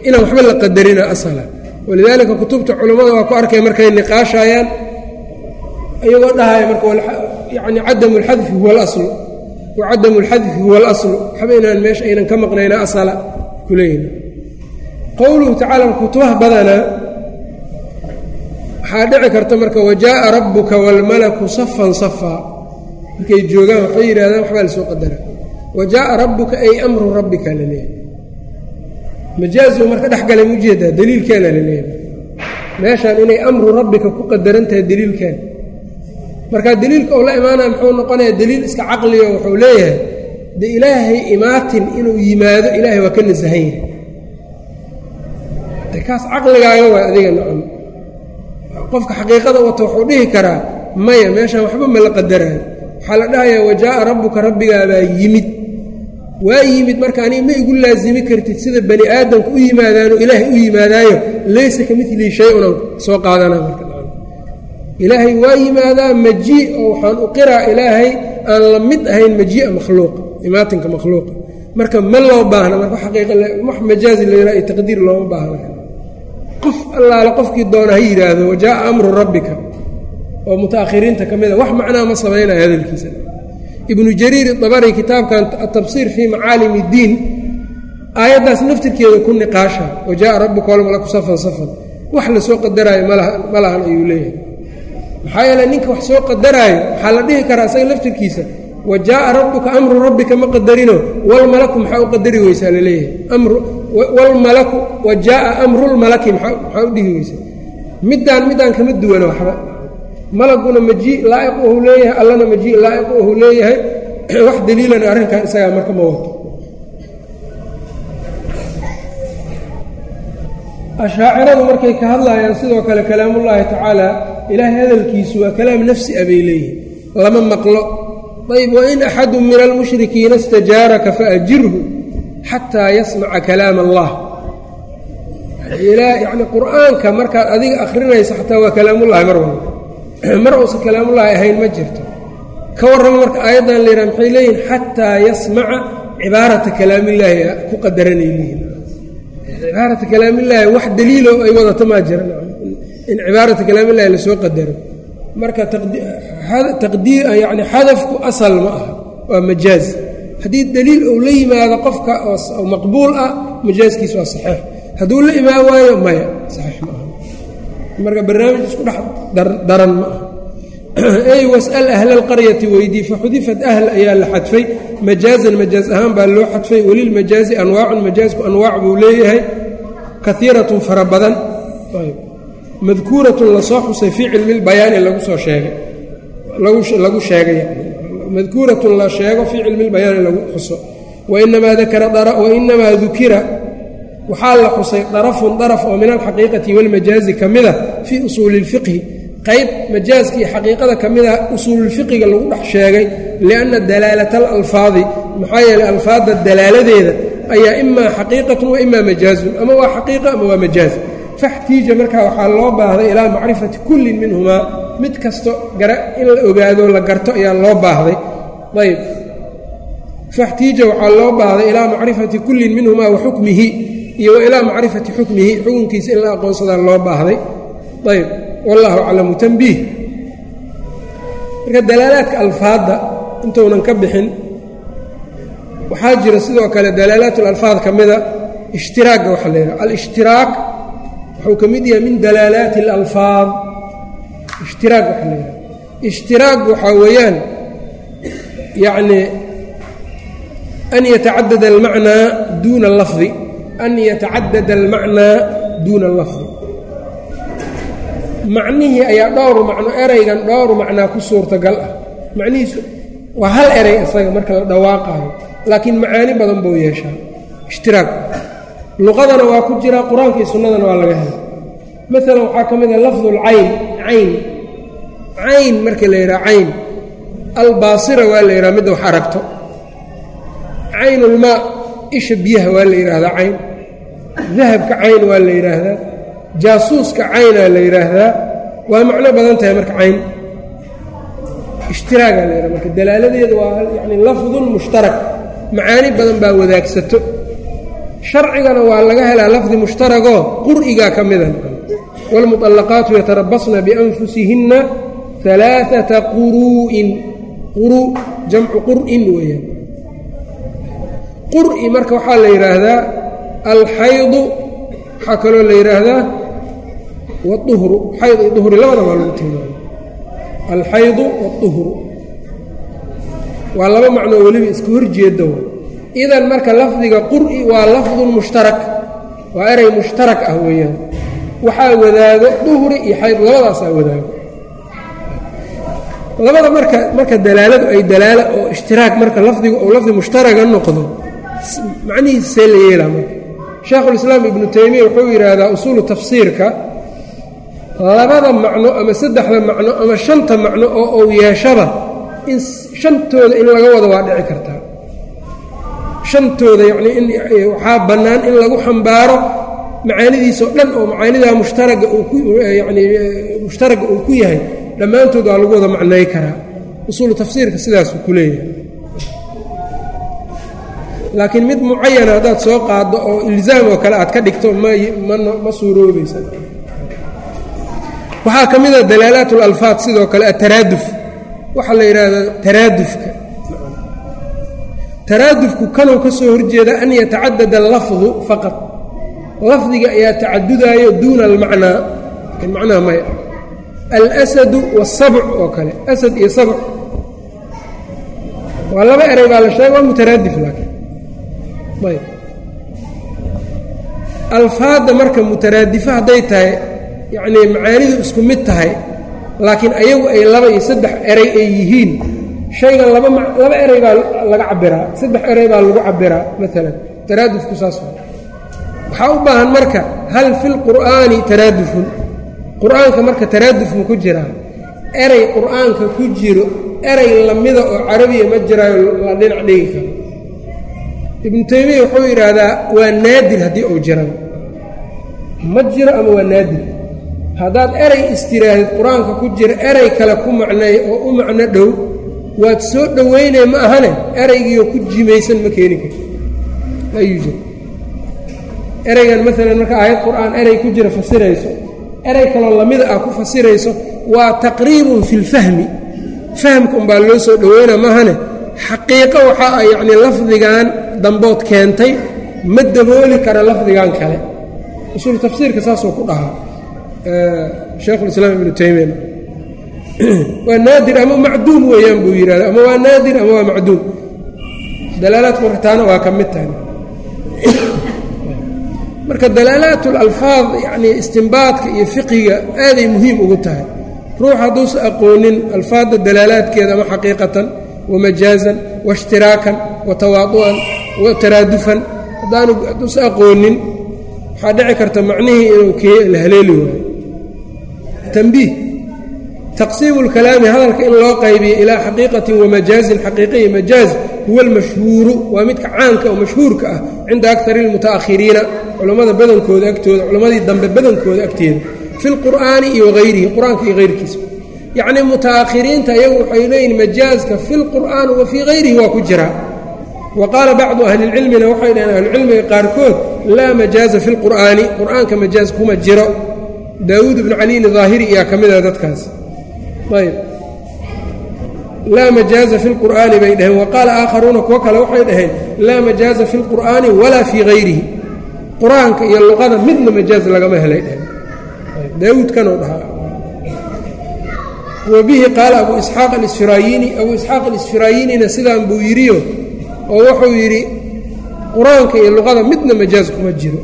inaan waxba la qadarina asala. Walidaalika kutubta culammada waa ku arkay markay niqaashayaan iyagoo dhahaya marka yani cadamu اlxadfi huwa اlaslu wa cadamu اlxadfi huwa اlaslu waxba inaan meesha aynan ka maqnayna asala kuleeyihin qowluhu tacala kutubaha badanaa waxaa dhici karta marka wajaءa rabuka wاlmalaku safan safaa markay joogaan waxay yidhahdaan waxbaa lasoo qadara wajaءa rabuka ay amru rabbika laleeyahay majaazu marka dhex galay mujeedaa deliilkeena laleeyahay meeshaan inay amru rabbika ku qadaran tahay deliilkeena marka deliilka uu la imaanaya muxuu noqonayaa deliil iska caqliyo wuxuu leeyahay de ilaahay imaatin inuu yimaado ilaahay waa ka nasahan yahay. Kaas caqligaaga waa adiga nacam qofka xaqiiqada wata wuxuu dhihi karaa maya meeshaan waxba ma la qadaraayo waxaa la dhahayaa wajaa'a rabbuka rabbigaabaa yimid. Waa yimid marka aniga ma igu laasimi kartid sida bani aadamka u yimaadaano ilaahay u yimaadaayo. Laysa ka milihi shay-unan soo qaadanaa ilaahay waa yimaadaa majii oo waxaan u qiraa ilaahay aan la mid ahayn majii'a makhluuqa imaatinka makhluuqa marka ma loo baahna marka wax majaazi iyo taqdiir looma baahna. Qof allaale qofkii doona ha yidhaahdo wajaa'a amru rabbika oo mutaakhiriinta ka mida wax macnaa ma samaynaya hadalkiisa. Ibnu jariir dabari kitaabkan atabsiir fii macaalim iddiin aayaddaas naftirkeeda ku niqaasha wajaa'a rabbuka walmalaku safan safan. Wax la soo qadaraayo ma lahan ayuu leeyahay maxaa yeele ninka wax soo qadaraayo waxaa la dhihi karaa isaga laftirkiisa wa jaa'a rabbuka amru rabbika ma qadarino walmalaku maxaa u qadari weysaa la leeyahay walmalaku wa jaa'a amrulmalaki maxaa u dhihi weysaa middaan middaan kama duwana waxba. Malaguna majii laa'iq uhu leeyahay allana majii laa'iq uhu leeyahay. [CLEARS THROAT] Wax daliilana arrinkan isagaa marka ma wato ashaaciradu markay ka hadlayaan sidoo kale kalaamullaahi tacaala ilaahay hadalkiisu waa kalaam nafsi a bay leeyihiin lama maqlo. Ayb wain axadu min almushrikiina istajaaraka faajirhu xataa yasmaca kalaam allah. Yacni qur'aanka markaad adiga akhrinayso xataa waa kalaamullahi mar walba. [CLEARS THROAT] Mar uusan kalaamullaahi ahayn ma jirto. Ka warrama marka aayaddan layidhaha maxay leeyihiin xataa yasmaca cibaarata kalaamillaahi ku qadaranay leeyihiin cibaarata kalaamillaahi wax daliilo ay wadato maa jira. In cibaarata kalaamillahi la soo qadaro. Marka yani xadafku asal ma aha waa majaaz. Haddii daliil uu la yimaado qofka oo maqbuul ah majaaskiis waa saxiix. Hadduu la imaan waayo maya saxiix ma aha. Marka barnaamij isku dhex daran ma aha [CLEARS THROAT] ey was'al ahla alqaryati weydii faxudifat ahl ayaa la xadfay. Majaazan majaaz ahaan baa loo xadfay. Walilmajaazi anwaacun majaazku anwaac buu leeyahay. Kaiiratun fara badan. Madkuuratun la soo xusay fii cilmi lagu soo sheegay. Lagu sheegay. Madkuuratun la sheego fii cilmi lbayaani lagu xuso. Wainamaa dukira. Waxaa la xusay darafun daraf oo min alxaqiiqati walmajaazi ka mida fii usuuli اlfiqhi qayb majaaska iyo xaqiiqada ka mida usuululfiqiga lagu dhex sheegay lianna dalaalata alalfaadi maxaa yeeley alfaadda dalaaladeeda ayaa imaa xaqiiqatun wa majaazun ama waa xaqiiqa ama waa majaaz. Faxtiija markaa waxaa loo baahday ilaa macrifati kullin minhumaa mid kasto in la ogaado la garto ayaa loo baahday. Ayb faxtiija waxaa loo baahday ilaa macrifati kullin minhumaa wa iyo ilaa macrifati xukmihi xukunkiisa in la aqoonsadaa loo baahday. Ayb wallahu aclamu tanbiih marka dalaalaadka alfaadda intuunan ka bixin waxaa jira sidoo kale dalaalaat alalfaad ka mida ishtiraagga waxaa la yidhaha alshtiraak wuxuu ka mid yahay min dalaalaati alalfaad ishtiraag waxaa la yidhaha ishtiraag waxaa weeyaan yacni an yatacadada almacnaa duuna allafdi an yatacadada almacnaa duuna allafdi macnihii ayaa dhowru macno eraygan dhowru macnaa ku suurtagal ah. Macnihiisu waa hal eray isaga marka la dhawaaqaayo laakiin macaani badan buu yeeshaa. Ishtiraag. Luqadana waa ku jiraa qur'aanka iyo sunnadana waa laga helay maalan waxaa ka mid ah lafdulcayn cayn cayn. Marka la yidhaha cayn. Albaasira waa la yidhaha midda wax aragto. Caynulmaa isha biyaha waa la yidhaahdaa cayn. Dahabka cayn waa la yidhaahdaa jaasuuska caynaa la yidhaahdaa waa macno badan tahay marka cayn ishtiraagaa la yidhaha marka dalaaladeeda waa yani lafdun mushtarak macaani badan baa wadaagsato sharcigana waa laga helaa lafdi mushtaragoo qur'igaa ka mida wاlmuطalaqaatu yatarabasna bianfusihinna alaaثata quru'in quru jamcu qur'in weeyaan qur'i marka waxaa la yidhaahdaa alxaydu waxaa kaloo la yidhaahdaa wاuhru xayd iyo duhri labada waa lagu tilmaamay alxaydu wاuhru waa laba macnoo weliba iska horjeeda idan marka lafdiga qur'i waa lafdun mushtarak waa eray mushtarak ah weeyaan waxaa wadaago duhri iyo xayd labadaasaa wadaago labada marka marka dalaaladu ay dalaalo oo ishtiraak marka lafdiga uu lafdi mushtaraga noqdo macnihiisa see la yeelaa marka shaekhulislaam ibnu taymiya wuxuu yidhaahdaa usuulu tafsiirka labada macno ama saddexda macno ama shanta macno oo ou yeeshaba in shantooda in laga wado waa dhici kartaa shantooda yacnii in waxaa bannaan in lagu xambaaro macaanidiisao dhan oo macaanidaa mushtaraga uu ku yacnii mushtaraga uu ku yahay. Dhammaantood waa lagu wada macnay karaa. Usuulu tafsiirka sidaasuu ku leeyahay. Laakiin mid mucayana haddaad soo qaaddo oo ilzaam oo kale aad ka dhigto mama suuroobaysa waxaa ka mid ah a dalaalaat اlalfaad sidoo kale ataraaduf. Waxaa la yidhaahdaa taraadufka. Taraadufku kanow ka soo horjeeda an yatacadad allafdu faqad lafdiga ayaa tacadudaayo duuna almacnaa. Lakin macnaha maya. Alsadu waasabc oo kale. Asad iyo sabc. Waa laba erey baa la sheega waa mutaraadif laakiin. Ayb. Alfaadda marka mutaraadifa hadday tahay yacnii macaanidu isku mid tahay laakiin ayagu ay laba iyo saddex eray ay yihiin. Shaygan laba laba eray baa laga cabiraa saddex eray baa lagu cabiraa maalan taraadufku saas waxaa u baahan marka hal fi lqur'aani taraadufun? Qur'aanka marka taraaduf ku jiraa eray qur'aanka ku jiro eray lamida oo carabiya ma jiraayo la dhinac dhigi karo. Ibnu taymiya wuxuu yidhaahdaa waa naadir haddii uu jiraba ma jiro ama waa naadir haddaad eray istiraahid qur'aanka ku jira eray kale ku macneey oo u macno dhow waad soo dhoweynay ma ahane? Eraygiioo ku jimaysan ma keeni kari ayuu ereygan maalan marka aayad qur'aan erey ku jira fasirayso erey kaloo lamida ah ku fasirayso waa taqriibun fi lfahmi fahamka umbaa loo soo dhoweynaa maahane xaqiiqo waxaa ah yacnii lafdigan dambood keentay ma dabooli kara lafdigan kale. Usuul tafsiirka saasoo ku dhahaa shaekhulislaam ibnu taymiya [CLEARS THROAT] waa naadir ama macduum weeyaan buu yidhahda ama waa naadir ama waa macduum? Dalaalaadka markataana waa ka mid tahay. [CLEARS THROAT] Marka dalaalaat اlalfaad yacnii istimbaadka iyo fiqiga aaday muhiim ugu tahay. Ruux hadduusa aqoonin alfaadda dalaalaadkeeda ama xaqiiqatan wamajaazan waishtiraakan watawaadu'an wataraadufan hadduusa aqoonin waxaa dhici karta macnihii inuu k la haleeli waayo tanbiih taqsiimu اlkalaami hadalka in loo qaybiyo ilaa xaqiiqatin wamajaazin xaqiiqa iyo majaaz huwa almashhuuru waa midka caanka oo mashhuurka ah cinda akari اlmuta'ahiriina culammada badankooda agtooda culammadii dambe badankooda agteeda fi lqur'aani iyo wahayrihi qur'aanka iyo hayrkiisa yacnii muta'ahiriinta iyagu waxay leeyihiin majaazka fi lqur'aan wa fii hayrihi waa ku jiraa wa qaala bacdu ahlilcilmina waxay dhaheen ahlucilmiga qaarkood laa majaaza fi lqur'aani qur'aanka majaaz kuma jiro daawuud ibnu caliin daahiri iyaa ka mid ah dadkaas. Ayb laa majaaza fi lqur'aani bay dhaheen. Wa qaala aakharuuna kuwo kale waxay dhaheen laa majaaza fi lqur'aani walaa fii hayrihi qur'aanka iyo luqada midna majaaz lagama helay dhaheen. Daawuudkanoo dhahaa. Wa bihi qaala abu isxaaq alisfiraayiini abuu isxaaq alisfiraayinina sidaan buu yidhiyo oo wuxuu yidhi qur'aanka iyo luqada midna majaaz kuma jiro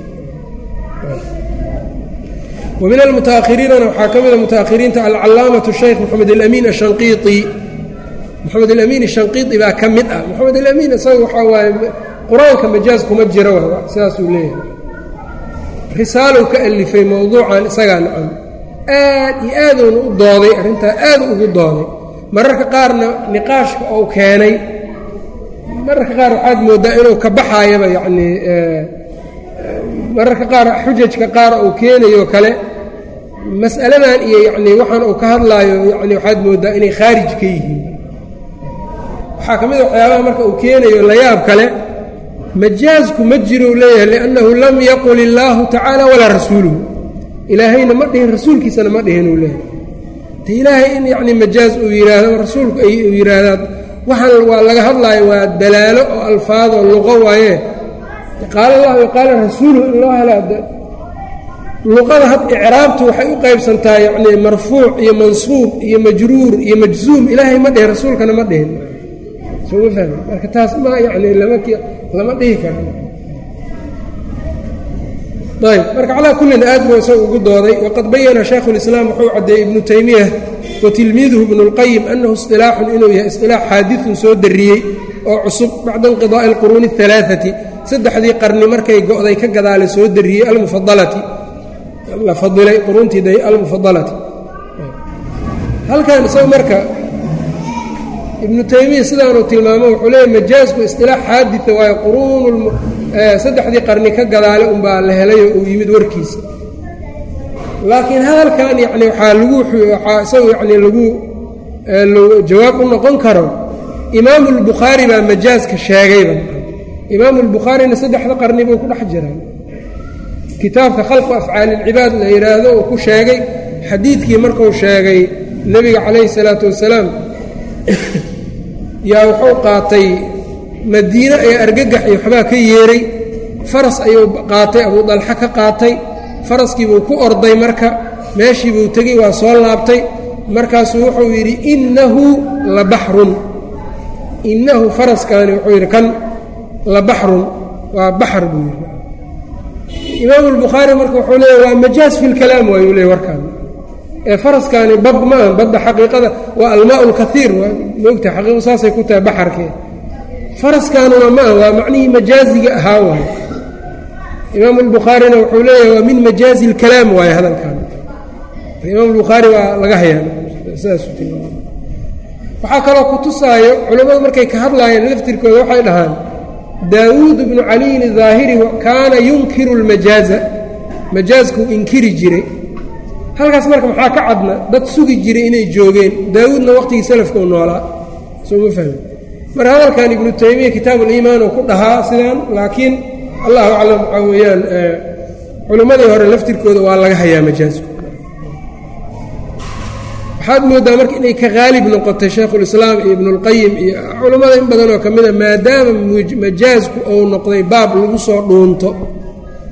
wa min almuta'ahiriinana waxaa ka mida muta'ahiriinta alcalaamatu shaykh moxamed alamiin ashanqiiti moxamed alamiin ashanqiiti baa ka mid ah moxamed alamiin isaga waxaa waaye qur'aanka majaaz kuma jiro wa sidaasuu leeyahay risaalow ka alifay mowduucan isagaa nacam aad iyo aaduuna u dooday arrintaa aad ugu dooday mararka qaarna niqaashka ou keenay mararka qaar waxaad mooddaa inuu ka baxaayaba yacnii mararka qaar xujajka qaar uu keenayo kale mas'aladan iyo yacnii waxaan uu ka hadlaayo yacni waxaad mooddaa inay khaarij ka yihiin. Waxaa ka mid a waxyaabaha marka uu keenayo layaab kale majaazku ma jirou leeyahay liannahu lam yaqul illaahu tacaala walaa rasuuluhu. Ilaahayna ma dhihin rasuulkiisana ma dhihin uu leeyahay. De ilaahay in yacni majaaz uu yidhaahdo rasuulku uu yidhaahdaa waxaan waa laga hadlaayo waa dalaalo oo alfaadoo luqo waaye qaala allahu iyo qaala rasuuluhu in loo helaa luqada had icraabtu waxay u qaybsantaa yacnii marfuuc iyo mansuub iyo majruur iyo majzuum ilaahay ma dhihin rasuulkana ma dhihin sooma fahmi marka taas ma yacni lama dhihi kara ayb marka calaa kullin aad buu isaga ugu dooday waqad bayana shaykhu lislaam wuxuu caddeeyey ibnu taymiya wa tilmiiduhu ibnu اlqayim annahu isilaaxun inuu yahay isilaax xaadiثun soo dariyey oo cusub bacda inqidaa'i alquruuni alaaati saddexdii qarni markay go'day ka gadaale soo dariyey almufadalati la fadilay quruuntii almufadalati halkan isaga marka ibnu taymiya sidaanuu tilmaamo wuxuu leeyahy majaasku istilaax xaadita waayo quruun saddexdii qarni ka gadaale unbaa la helayoo uu yimid warkiisa. Laakiin hadalkan yani waxaa lagu waxaa isagu yani lagu jawaab u noqon karo imaamu lbukhaari baa majaaska sheegayba imaamu lbukhaarina saddexda qarni buu ku dhex jiraa kitaabka khalqu afcaalilcibaad la yidhaahdo uu ku sheegay xadiidkii markuu sheegay nebiga calayhi salaatu wasalaam yaa wuxuu qaatay madiine ee argagax iyo waxbaa ka yeeray. Faras ayuu qaatay abuu dalxa ka qaatay. Faraskiibuu ku orday marka meeshiibuu tegey waa soo laabtay. Markaasuu wuxuu yidhi innahu la baxrun. Innahu faraskaani wuxuu yidhi kan la baxrun waa baxr buu yidhi. Imaamu albukhaari marka wuxuu leeya waa majaaz fi lkalaam waayuu leey warkaan. Ee faraskaani bad ma badda xaqiiqada waa almaa lkaiir moogta xaqiiqu saasay ku tahay baxarkee. Faraskaanuna ma waa macnihii majaaziga ahaa waaye imaamu albukhaarina wuxuu leeyahay waa min majaazi اlkalaam waaye hadalkan imaam albukhaari waa laga hayaa waxaa kaloo ku tusaayo culammadu markay ka hadlaayeen laftirkooda waxay dhahaan daawuud bnu caliyin idaahiri kaana yunkiru lmajaaza majaazkuu inkiri jiray. Halkaas marka maxaa ka cadna dad sugi jiray inay joogeen. Daawuudna waqtigii salafka u noolaa. Sooma fahmi mar hadalkan ibnu taymiya kitaabu liimaan uu ku dhahaa sidaan laakiin allahu aclam waxaa weeyaan eh, culimmadii hore laftirkooda waa laga hayaa majaazku waxaad moodaa marka inay ka haalib noqotay shaykhulislaam iyo ibnuulqayim iyo culammada in badanoo ka mida maadaama majaazku uu noqday baab lagu soo dhuunto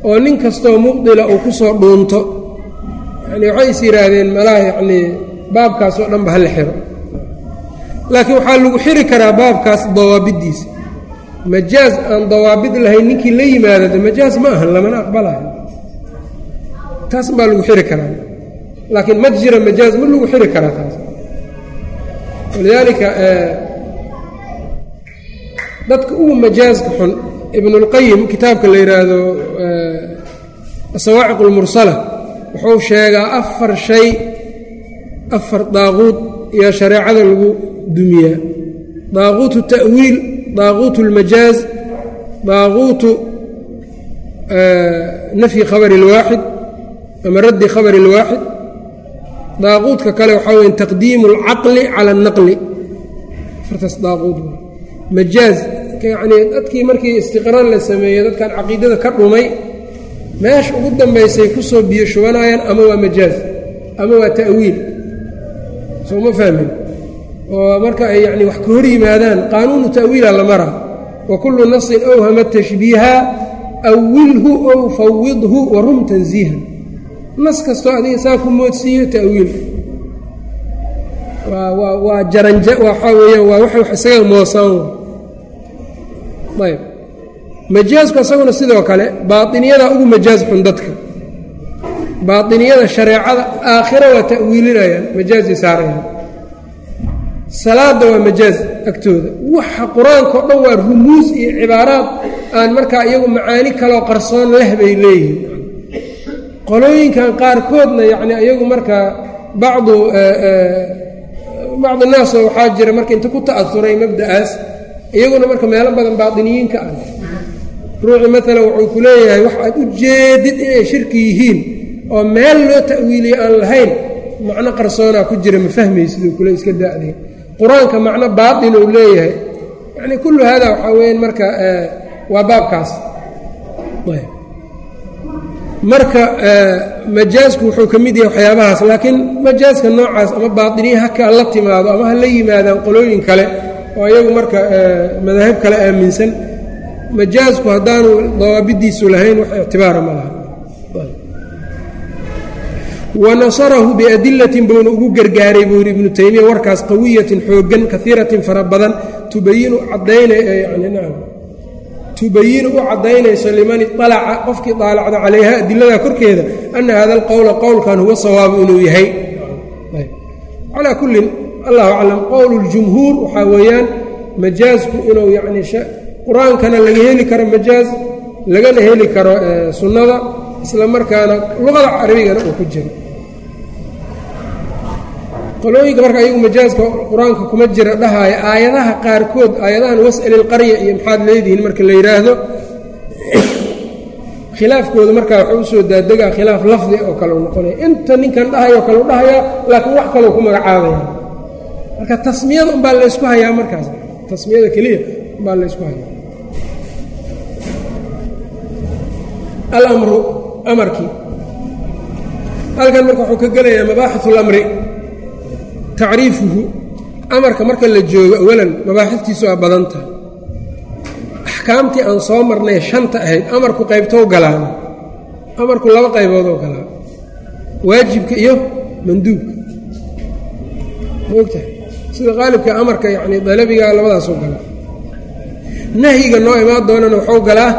oo nin kastoo mubdila uu ku soo dhuunto yani waxay is yidhaahdeen malaha yacnii baabkaasoo dhanba hala xiro. Laakiin waxaa lagu xiri karaa baabkaas dawaabiddiisa majaaz aan dawaabid lahayn ninkii la yimaado de majaaz ma ahan lamana aqbalayo taas baa lagu xiri karaa laakiin ma jira majaaz ma lagu xiri karaa taas walidaalika dadka ugu majaazka xun ibnulqayim kitaabka la yidhaahdo asawaaciq اlmursala wuxuu sheegaa afar shay afar daaquud iyo shareecada lagu dumiyaa daaquutu ta'wiil daaquutu اlmajaaz daaquutu nafyi khabari اlwaaxid ama raddi khabari اlwaaxid daaquudka kale waxaa weya taqdiimu اlcaqli cala اlnaqli afartaas daaquud majaaz yacnii dadkii markii istiqraan la sameeyey dadkan caqiidada ka dhumay meesha ugu dambaysay ku soo biyo shubanayaan ama waa majaaz ama waa ta'wiil. Soo ma fahmin? Oo marka ay yacni wax ka hor yimaadaan qaanuunu ta'wiila la maraa wa kullu nasin awhama tashbiiha awilhu ow fawidhu warum tansiihan nas kastoo adiga saa ku moodsiiyo ta'wiil. Waa jaranja waxaa weeyaan waa wax isaga moosaan ayb. Majaazku isaguna sidoo kale baainiyada ugu majaaz xun dadka. Baainiyada shareecada aakhira waa ta'wiilinayaan majaazay saarayaan salaadda waa majaaz agtooda. Waxa qur'aanka o dhan waa rumuus iyo cibaaraad aan markaa iyagu macaani kaloo qarsoon leh bay leeyihiin qolooyinkan qaarkoodna yacni iyagu markaa bacdu bacdu naasoo waxaa jira marka inta ku ta'asuray mabda'aas iyaguna marka meelo badan baatiniyiinka ah. Ruuxii maalan wuxuu ku leeyahay wax aad u jeedid inay shirki yihiin oo meel loo ta'wiiliye aan lahayn macno qarsoonaa ku jira ma fahmaysiduu kule iska da'day. Qur'aanka macno baatin uu leeyahay. Yacni kullu haadaa waxaa weeyaan marka waa baabkaas marka majaazku wuxuu ka mid yahay waxyaabahaas laakiin majaazka noocaas ama baatiniya haka la timaado ama ha la yimaadaan qolooyin kale oo iyagu marka madaahib kale aaminsan majaazku haddaanu dawaabidiisu lahayn wax ictibaara ma laha. Wanasarahu biadilatin buuna ugu gargaaray buu yidhi ibnu taymiya warkaas qawiyatin xooggan kaiiratin fara badan tubayinu cadayna tubayinu u caddaynayso liman iطalaca qofkii daalacda calayha adilada korkeeda ana hada alqowla qowlkan huwa sawaabu inuu yahay. Calaa kullin allahu aclam qowl اljumhuur waxaa weeyaan majaasku inuu yacni qur'aankana laga heli karo majaaz lagana heli karo sunnada isla markaana luqada carabigana uu ku jiro qolooyinka marka ayagu majaaska qur'aanka kuma jira dhahaya aayadaha qaarkood aayadahan was'ali ilqarya iyo maxaad leedihiin marka la yidhaahdo khilaafkooda markaa waxuu u soo daadegaa khilaaf lafdi oo kale u noqonaya. Inta ninkan dhahayo kale u dhahayaa laakiin wax kaleu ku magacaabaya. Marka tasmiyada umbaa laysku hayaa markaas. Tasmiyada keliya umbaa laysku hayaa. Alamru amarkii halkan marka wuxuu ka gelayaa mabaaxit اlamri tacriifuhu amarka marka la joogo awalan mabaaxiftiisu waa badan tahay. Axkaamtii aan soo marnay shanta ahayd amarku qaybtou galaan. Amarku laba qayboodoo galaa waajibka iyo manduubka. Maogtahay sida qaalibka amarka yacni dalabiga labadaasoo galaa nahyiga noo imaan doonana waxuu galaa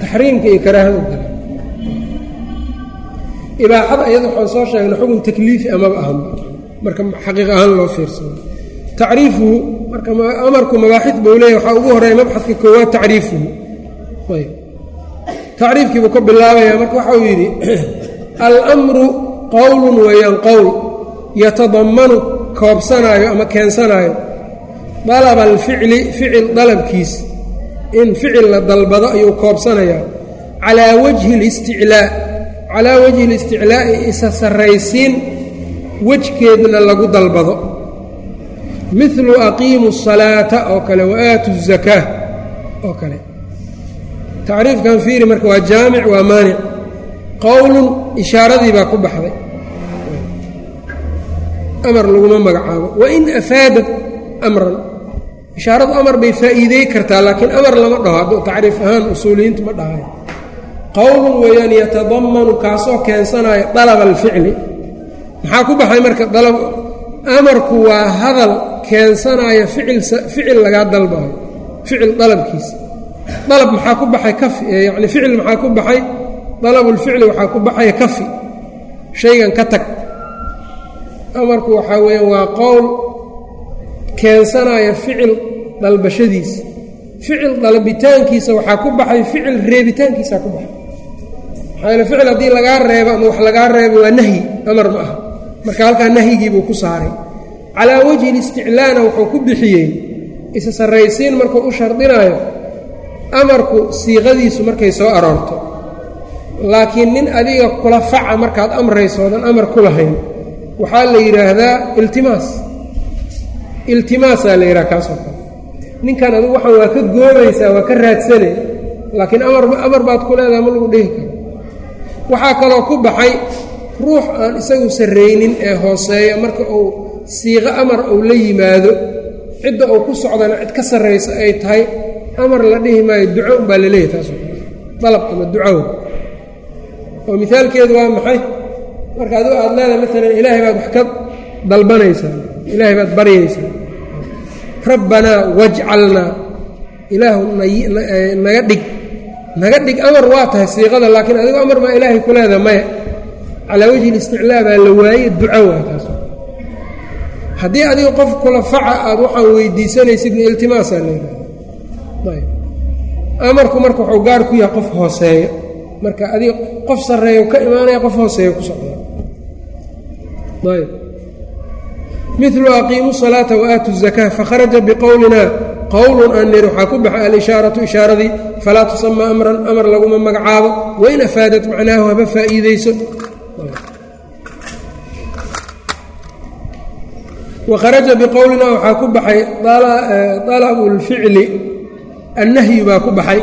taxriimka iyo karaahadu galaa ibaaxada iyada waxaan soo sheegnay xukun takliifi amaba ahanba marka xaqiiq ahaan loo fiirsado. Tacriifuhu marka amarku mabaaxid buu leeyahy waxaa ugu horreeya mabxadka koowaad tacriifuhu. Ayb. Tacriifkiibuu ka bilaabaya marka waxa uu yidhi [CLEARS THROAT] almru qowlun weeyaan qowl yatadammanu koobsanaayo ama keensanaayo. Dalaba alficli ficil dalabkiis in ficil la dalbado ayuu koobsanayaa. Calaa wajhi اlisticlaa calaa wajhi اlisticlaa'i isa sarraysiin wejkeedna lagu dalbado milu aqiimu الsalaata oo kale wa aatu الzakaa oo kale tacriifkan fiiri marka waa jaamic waa maanic qowlun ishaaradii baa ku baxday amar laguma magacaabo wain afaadat amran ishaaradu amar bay faa'iidey kartaa laakiin amar lama dhaho hadduu tacriif ahaan usuuliyiintu ma dhahayo qowlun weeyaan yatadammanu kaasoo keensanaya dalaba alficli maxaa ku baxay marka dalab? Amarku waa hadal keensanaya ficil lagaa dalbayo ficil dalabkiisa. Dalab maxaa ku baxay? Kafi yacni ficil maxaa ku baxay? Dalabulficli waxaa ku baxaya kafi. Shaygan ka tag. Amarku waxaa weeyaan waa qowl keensanaya ficil dalbashadiisa. Ficil dalbitaankiisa waxaa ku baxay ficil reebitaankiisaa ku baxay. Maxaa yaele ficil haddii lagaa reebo ama wax lagaa reebo waa nahyi amar ma aha marka halkaa nahyigiibuu ku saaray. Calaa wajhi listiclaana wuxuu ku bixiyey isa sarraysiin markuu u shardinaayo amarku siiqadiisu markay soo aroorto. Laakiin nin adiga kula faca markaad amrayso odan amar ku lahayn waxaa la yidhaahdaa iltimaas. Iltimaasaa la yidhaha kaasoo kale. Ninkan adigu waxaan waa ka goobaysaa waa ka raadsane laakiin amar amar baad ku leedaha ma lagu dhihi karo. Waxaa kaloo ku baxay ruux aan isagu sarraynin ee hooseeya marka uu siiqo amar uu la yimaado cidda uu ku socdana cid ka sarraysa ay tahay amar la dhihi maayo duco umbaa la leeyahy taasoo kale. Dalab ama ducow oo mihaalkeedu waa maxay? Marka adigu aad leedahay maalan ilaahay baad wax ka dalbanaysaa ilaahay baad baryaysaa. Rabbanaa wajcalnaa ilaahu naga dhig. Naga dhig amar waa tahay siiqada laakiin adigu amar baa ilaahay ku leedaha maya calaa wajhi listiclaa baa la waaye duco waa taas. Haddii adiga qof kula faca aad waxaan weydiisanaysidna iltimaasaa leedahay ayb. Amarku marka wuxuu gaar ku yahay qof hooseeyo. Marka adiga qof sarreeya ka imaanaya qof hooseeya ku socda. Ayb. Milu aqiimu salaata waaatu zakaa fakharaja biqowlina qowlun aan niri waxaa ku baxay alishaaratu ishaaradii falaa tusama amran amar laguma magacaabo. Wain afaadat macnaahu haba faa'iideyso wakharaja biqowlina waxaa ku baxay alabu lficli annahyu baa ku baxay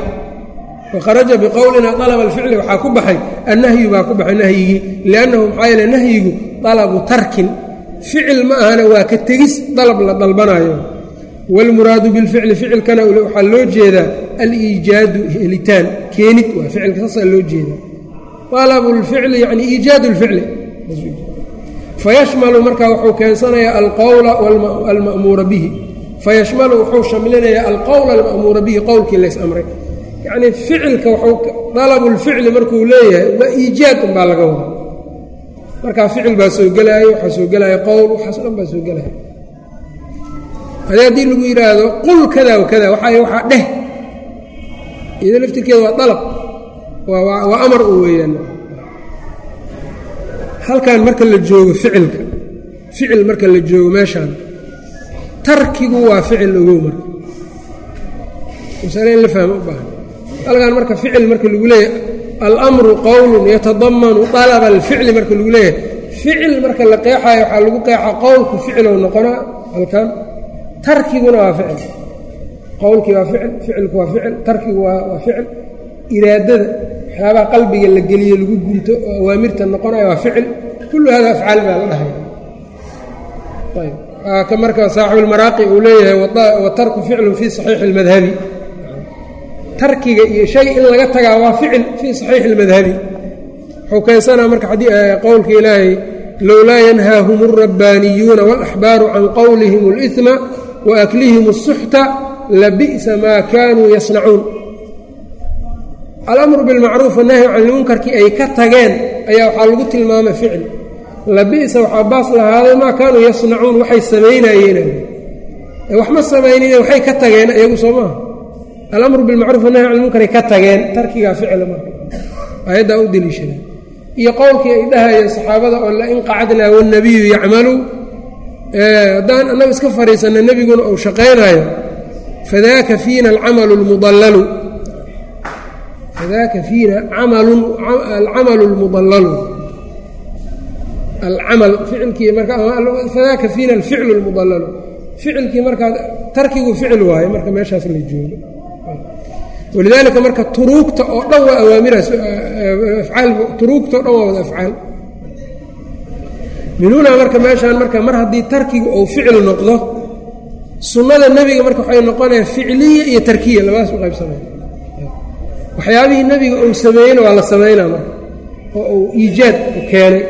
wakharaja biqowlina alaba alficli waxaa ku baxay annahyu baa ku baxay nahyigii liannahu maxaa yeele nahyigu dalabu tarkin ficil ma ahana waa ka tegis dalab la dalbanaayo wاlmuraadu biاlficli ficilkana waxaa loo jeedaa aliijaadu helitaan keenid waa ficilka saasaa loo jeedaa alabu اlficli yani iijaad اlficli fayashmalu markaa wuxuu keensanayaa alqowla alma'muura bihi. Fayashmalu wuxuu shamlinayaa alqowla alma'muura bihi qowlkii lays amray. Yacnii ficilka dalabu اlficli markuu leeyahay waa iijaad unbaa laga wadaa. Markaa ficil baa soo gelaayo waxaa soo gelaya qowl waxaas dhan baa soo gelaya adi haddii lagu yidhaahdo qul kada wa kada waxay waxaa dheh. Iyado laftirkeeda waa dalab waa amar u weeyaan halkan marka la joogo ficilka ficil marka la joogo meeshaan tarkigu waa ficil ogow marka masale in la fahmo u halkan marka ficil marka lagu leeyahay alamru qowlun yatadamanu alaba alficli marka lagu leeyahay. Ficil marka la qeexaayo waxaa lagu qeexaa qowlku ficilow noqonaa halkan. Tarkiguna waa ficil. Qowlkii waa ficil ficilku waa ficil tarkigu waa ficil. Iraadada waxyaabaha qalbiga la geliyo lagu gunto oo awaamirta noqonaya waa ficil kullu hada afcaal baa la dhahaya ayb ka marka saaxibuulmaraaqi uu leeyahay watarku ficlun fii saxiixi اlmadhabi tarkiga iyo shay in laga tagaa waa ficil fii saxiixi اlmadhabi wuxuu keensanaa marka qowlka ilaahay lowlaa yanhaahum اlrabbaaniyuuna wاlaxbaaru can qowlihim اlإثma waaklihim الsuxta labi'sa maa kaanuu yasnacuun alamru bilmacruuf wanahyu can ilmunkarkii ay ka tageen ayaa waxaa lagu tilmaamay ficil. Labi'sa waxaa baas lahaaday maa kaanuu yasnacuun waxay samaynayeen wax ma samaynine waxay ka tageen iyagu soo maaha alamru bilmacruuf wanahyu can ilmunkaray ka tageen tarkigaa ficila marka. Aayaddaa u deliishada iyo qowlkii ay dhahayeen saxaabada oo lain qacadnaa wاnnabiyu yacmalu haddaan annagu iska fadhiisanna nebiguna uu shaqaynaayo fadaaka fiina alcamalu اlmudallalu fadaaka fiina alcamalu اlmudallalu alcamal ficilkii marfadaaka fiina alficlu اlmudallalu ficilkii markaa tarkigu ficil waaye marka meeshaas la joogo. Walidaalika marka turuugta oo dhan waa awaamiraas turuugta oo dhan waa wada afcaal. Minuuna marka meeshaan marka mar haddii tarkigu uu ficil noqdo sunnada nebiga marka waxay noqonaya ficliya iyo tarkiya labadaas u qaybsamay waxyaabihii nebiga uu sameeyeyna waa la samaynaa marka oo uu iijaad u keenay.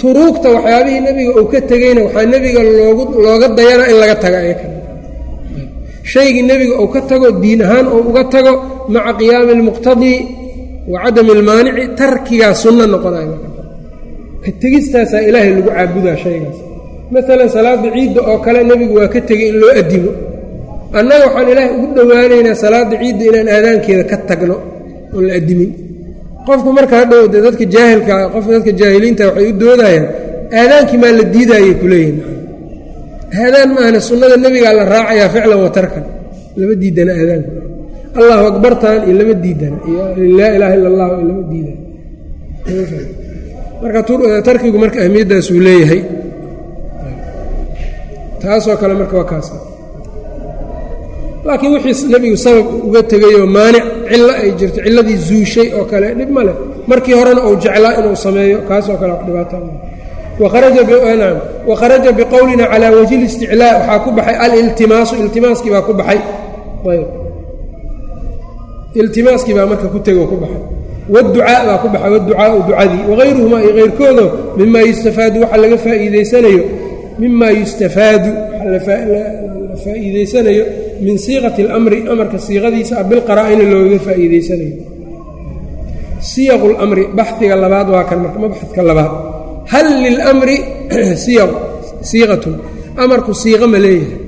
Turuugta waxyaabihii nebiga uu ka tegeyna waxaa nebiga loogu looga dayanaa in laga taga ee shaygii nebiga uu ka tago diin ahaan uu uga tago maca qiyaami almuqtadii wa cadami almaanici tarkigaa sunno noqonayo marka ka tegistaasaa ilaahay lagu caabudaa shaygaas. Maalan salaada ciidda oo kale nebigu waa ka tegey in loo addimo annaga waxaan ilaahay ugu dhowaanaynaa salaada ciidda inaan aadaankeeda ka tagno oon la addimin qofku marka hadhow de dadka jaahilka qof dadka jaahiliinta waxay u doodayaan aadaankii maa la diidaayay kuleeyihin aadaan maahna sunnada nebigaa la raacayaa ficlan wa tarkan. Lama diidana aadaanka allahu akbartan iyo lama diidana iyo laa ilaaha illa allah lama diidana marka tarkigu marka ahmiyaddaasuu leeyahay. Taasoo kale marka waa kaas laakiin wixii nebigu sabab uga tegayoo maanic cillo ay jirto cilladii zuushay oo kale dhib ma leh. Markii horena uu jeclaa inuu sameeyo kaasoo kale wax dhibaato nam wakharaja biqowlina calaa wajhi listiclaa waxaa ku baxay aliltimaasu iltimaaskii baa ku baxay. Iltimaaskii baa marka ku tego ku baxay. Wاducaa baa ku baxay wاducaau ducadii. Wagayruhumaa iyo keyrkoodo mima yustafaadu waxa laga faa'iideysanayo. Mima yustafaadu la faa'iideysanayo min siiqati اlamri amarka siiqadiisa ah bilqaraa'ini looga faa'iideysanayo siyaqu اlamri baxiga labaad waa kan marka mabxadka labaad. Hal lilamri [CLEARS THROAT] siiqatun amarku siiqo ma leeyahay.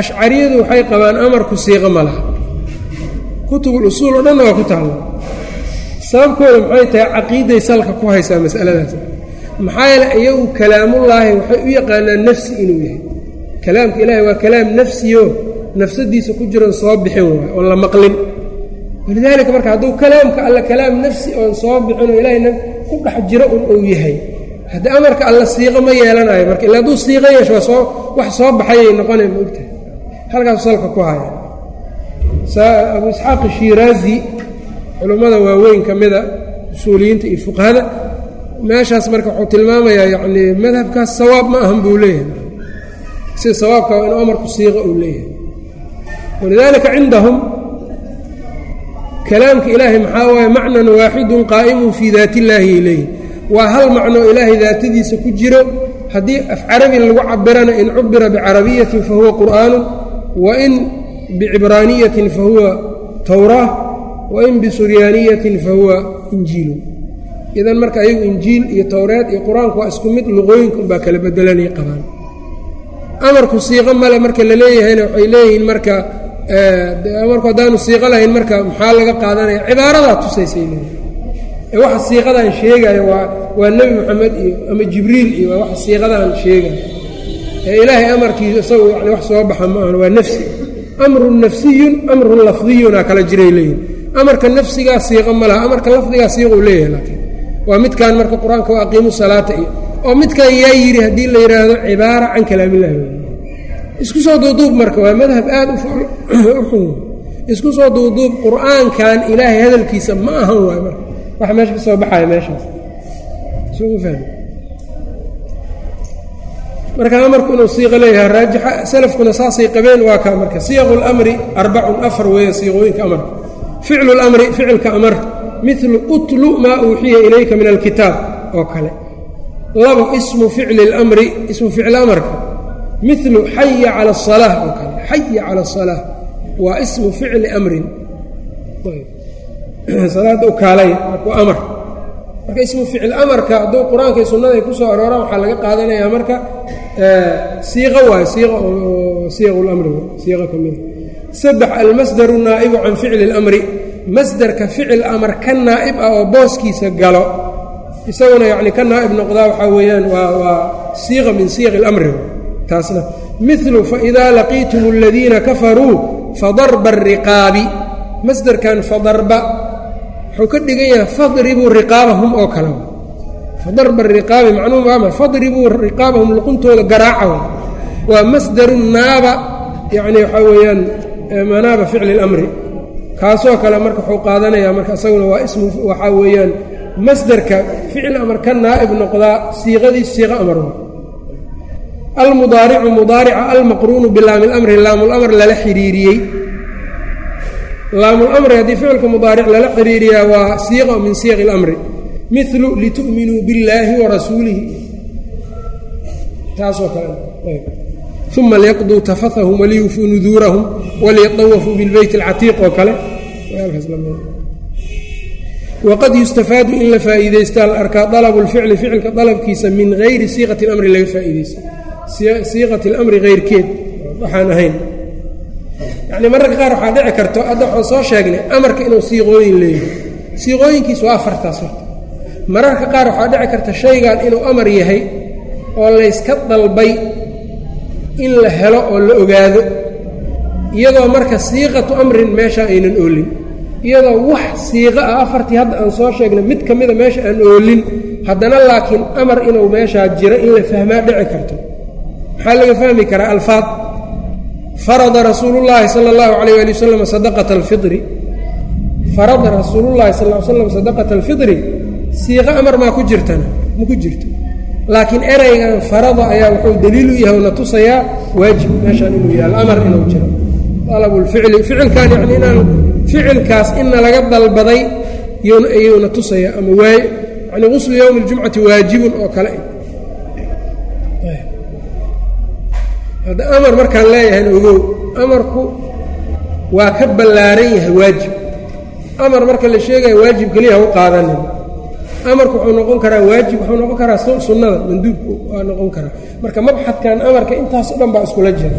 Ashcariyadu waxay qabaan amarku siiqo ma laha. Kutubulusuul oo dhanna waa ku taalla. Sababkooda maxay tahay caqiiday salka ku haysaa masaladaas. Maxaa yeele iyagu kalaamullaahi waxay u yaqaanaan nafsi inuu yahay. Kalaamka ilaahay waa kalaam nafsiyo nafsadiisa ku jiran soo bixin waay oon la maqlin. Walidaalika marka hadduu kalaamka alla kalaam nafsi oon soo bixin oo ilaahay ku dhex jiro un uu yahay haddii amarka alla siiqo ma yeelanayo marka illa hadduu siiqo yeesho soo wax soo baxayay noqonay ma ogtahay. Halkaasu salka ku haya abu isxaaq shiiraazi culummada waaweyn ka mida usuuliyiinta iyo fuqahada meeshaas marka wuxuu tilmaamayaa yacnii madhabkaas sawaab ma ahan buu leeyahay. Sida sawaabka waa inuu amarku siiqo uu leeyahay walidaalika cindahum kalaamka ilaahay maxaa waaye macnan waaxidun qaa'imun fii daati illaahi ilayhi waa hal macnoo ilaahay daatadiisa ku jiro. Haddii af carabi lagu cabirana in cubira bicarabiyatin fa huwa qur'aanu wa in bicibraaniyatin fa huwa towraa wa in bisuryaaniyatin fa huwa injiilu idan marka ayagu injiil iyo towreed iyo qur'aanku waa isku mid luqooyinka unbaa kala bedelanay qabaan. Amarku siiqo male marka la waxay leeyihiin marka amarku haddaanu siiqo lahayn marka maxaa laga qaadanaya? Cibaaradaa tusaysay leeyihiin ee waxa siiqadan sheegayo waa waa nebi moxamed iyo ama jibriil iyo waa waxa siiqadan sheegayo ee ilaahay amarkiisu isagu yani wax soo baxa ma waa nafsi. Amrun nafsiyun amrun lafdiyunaa kala jiray leeyihiin amarka nafsigaa siiqo ma laha amarka lafdigaa siiqou leeyahay laakiin. Waa midkan marka qur'aanka wa aqiimu salaata iyo oo midkan yaa yidhi haddii la yidhaahdo cibaara can kalaamillahi isku soo duuduub marka waa madhab aad u [CLEARS THROAT] isku soo duuduub qur'aankan ilaahay hadalkiisa ma ahan waay marka. Waxa meesha ka soo baxaya meeshaas. Marka amarku inuu siiqo leeyahay raajixa salafkuna saasay qabeen waa kaa marka. Siiqu lamri arbacun afar weeye siiqooyinka amarka ficlu lamri ficilka amar. Milu utlu maa uuxiya ilayka min alkitaab oo kale. Labo ismu ficli اlamri ismu ficli amarka milu xaya cala asala oo kale. Xaya cala asalaa waa ismu ficli amrin. [CLEARS THROAT] Salaadda u kaalay amar. Marka ismu ficil amarka hadduu qur'aanka iyo sunnada ay ku arooraan waxaa laga qaadanayaa marka eh, siiqo waayo siiqa oo siiqu lamri siiqa ka mida saddex almasdaru naa'ibu can ficli اlamri masdarka ficil amar ka naa'ib ah oo booskiisa galo isaguna yacni ka naa'ib noqdaa waxaa weeyaan waa waa siiqa min siiqi اlamri taasna milu faidaa laqiitum aladiina kafaruu fadarba ariqaabi masdarkan fadarba wuxuu ka dhigan yahay fadribuu riqaabahum oo kale. Fadarba ariqaabi macnuhu maama fadribuu riqaabahum luquntooda garaaca waa. Masdaru naaba yacni waxaa weeyaan manaaba ficli اlamri kaasoo kale marka wuxuu qaadanayaa marka isaguna waa ismu waxaa weeyaan masdarka ficil amar ka naa'ib noqdaa siiqadii siiqo amar almudaaricu mudaarica almaqruunu bilaami اlamri laamulamr lala xiriiriyey laamulamri haddii ficilka mudaaric lala xiriiriyaa waa siiqa min siiqi اlamri milu litu'minuu billaahi warasuulihi taasoo kale uma liyaqduu tafathahum waliyufuu nuduurahum waliyatawafuu bilbeyt اlcatiiq oo kale waqad yustafaadu in la faa'iidaystaa la arkaa dalabu lficli ficilka dalabkiisa min hayri siiqati اlamri laga faa'iidaysta siiqati اlamri hayrkeed waxaan ahayn. Yacni mararka qaar waxaa dhici karto hadda waxaan soo sheegnay amarka inuu siiqooyin leeyahay. Siiqooyinkiis waa afartaas horta mararka qaar waxaa dhici karta shaygan inuu amar yahay oo layska dalbay in la helo oo la ogaado. Iyadoo marka siiqatu amrin meesha aynan oolin. Iyadoo wax siiqo ah afartii hadda aan soo sheegnay mid ka mida meesha aan oolin. Haddana laakiin amar inuu meeshaa jiro in la fahmaa dhici karto maxaa laga fahmi karaa alfaad? Farada rasuulullaahi sala allahu calayh ali wasalam sadaqata alfidri. Farada rasuulullaahi sal l slam sadaqata alfidri. Siiqo amar maa ku jirtana? Ma ku jirto. Laakiin ereygan farada ayaa wuxuu daliil u yahay na tusayaa waajib meeshaan inuu yahay alamar inuu jiro. Alabulficli ficilkan yani inaan ficilkaas ina laga dalbaday iyuuna tusaya ama waay yani quslu yowmi اljumcati waajibun oo kale hadda amar markaan leeyahay ogow amarku waa ka ballaaran yahay waajib. Amar marka la sheegaya waajib keliya u qaadanin amarku wuxuu noqon karaa waajib wuxuu noqon karaa sunnada manduubku waa noqon karaa. Marka mabxadkan amarka intaas o dhan baa iskula jira.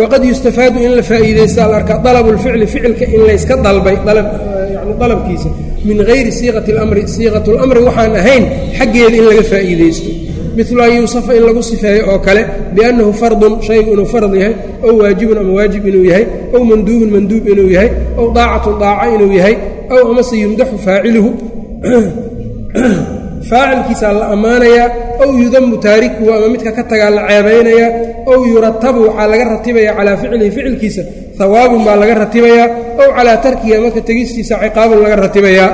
Waqad yustafaadu in la faa'iidaysta la arkaa dalabu lficli ficilka in layska dalbay yani dalabkiisa min hayri siiqati اlamri siiqat اlamri waxaan ahayn xaggeeda in laga faa'iidaysto milu an yuusafa in lagu sifeeyo oo kale biannahu fardun shaygu inuu fard yahay ow waajibun ama waajib inuu yahay ow manduubun manduub inuu yahay ow daacatun daaca inuu yahay ow amase yumdaxu faaciluhu [CLEARS THROAT] faacilkiisaa la ammaanayaa ow yudamu taarikuhu ama midka ka tagaa la ceebaynayaa ow yuratabu waxaa laga ratibayaa calaa ficlihi ficilkiisa hawaabun baa laga ratibayaa ow calaa tarkihi ama tegistiisa ciqaabun laga ratibayaa.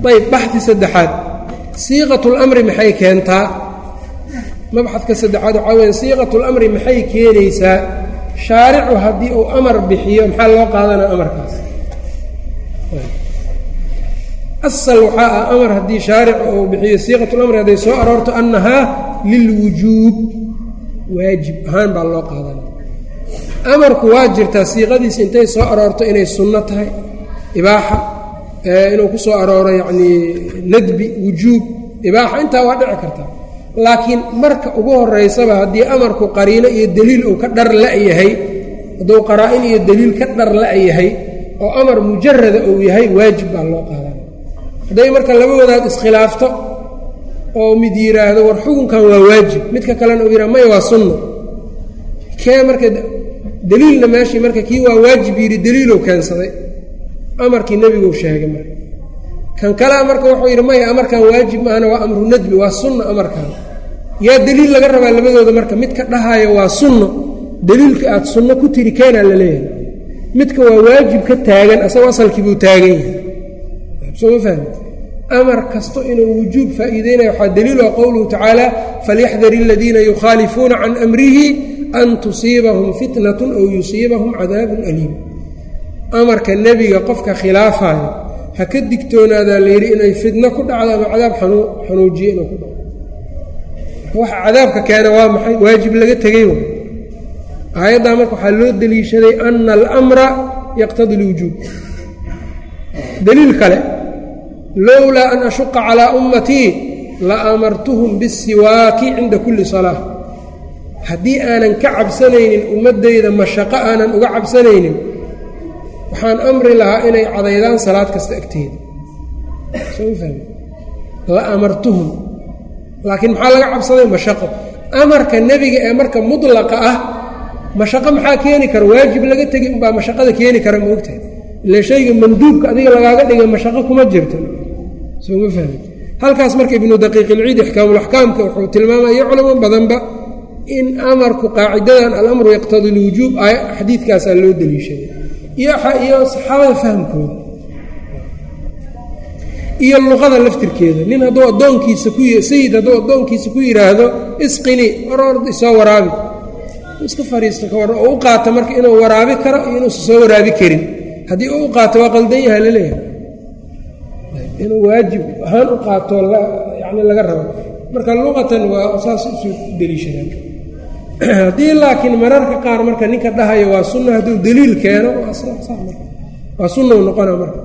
Ayb baxi saddexaad siiqat lamri maxay keentaa? Mabxadka saddexaad waxaa weya siiqat maxay keenaysaa? Shaaricu haddii uu amar bixiyo maxaa loo qaadanaya amarkaas? Asal waxaa ah amar haddii shaaricu uu bixiyo siiqat hadday soo aroorto annahaa lilwujuub waajib ahaan baa loo qaadanaya amarku waa jirtaa siiqadiisa intay soo aroorto inay sunno tahay ibaaxa inuu ku soo arooro yacnii nadbi wujuub ibaaxa intaa waa dhici kartaa laakiin marka ugu horeysaba haddii amarku qariino iyo deliil uu ka dhar la-yahay hadduu qaraa-in iyo deliil ka dhar la-yahay oo amar mujarada uu yahay waajib baa loo qaadan hadday marka labadoodaad iskhilaafto oo mid yidhaahdo war xukunkan waa waajib. Midka kalena uu yidhah maya waa sunno kee marka deliilna meeshii marka kii waa waajib yidhi deliilow keensaday amarkii nebiguu sheegay marka kan kalea marka wuxuu yidhi maya amarkan waajib maahana waa amru nadbi waa sunno amarkan. Yaa deliil laga rabaa labadooda marka midka dhahaayo waa sunno deliilka aad sunno ku tiri keenaa la leeyahay. Midka waa waajib ka taagan asagoo asalkii buu taagan yahay. Soo ma fahmi? Amar kasto inuu wujuub faa'iideynaya waxaa daliilu qowluhu tacaala falyaxdar aladiina yukhaalifuuna can amrihi an tusiibahum fitnatun aw yusiibahum cadaabun aliim amarka nebiga qofka khilaafayo ha ka digtoonaadaa layidhi inay fitno ku dhacdo ama cadaab xanuujiye inuu ku dhaco. Waxa cadaabka keena waa maxay? Waajib laga tegey aayaddaa marka waxaa loo deliishaday ana almra yaqtadi lwujuub daliil kale lowlaa an ashuqa calaa ummatii la amartuhum bisiwaaki cinda kulli salaa haddii aanan ka cabsanaynin ummaddayda mashaqo aanan uga cabsanaynin waxaan amri lahaa inay cadaydaan salaad kasta agteeda la amartuhum. Laakiin maxaa laga cabsaday? Mashaqo amarka nebiga ee marka mudlaqa ah mashaqo maxaa keeni kara waajib laga tegi unbaa mashaqada keeni kara maogtahay ile shayga manduubka adiga lagaaga dhigay mashaqo kuma jirto. Sooma fahmi. Halkaas marka ibnu daqiiqilciid ixkaamulaxkaamka wuxuu tilmaamaya culamo badanba in amarku qaacidadan alamru yaqtadi lwujuub xadiidkaasaa loo deliishaday iyo saxaabada fahamkooda iyo luqada laftirkeeda. Nin hadduu addoonkiisa ku sayid hadduu addoonkiisa ku yidhaahdo isqini oror isoo waraabi. Iska fariisto ka oo u qaata marka inuu waraabi karo iyo inuusa soo waraabi karin. Haddii uu qaato waa qaldan yaha la leeyahay inuu waajib ahaan u qaato yani laga rabo. Marka luqatan waa saas isu deliishadaan haddii laakiin mararka qaar marka ninka dhahayo waa sunna hadduu deliil keeno waa sunna u noqona marka.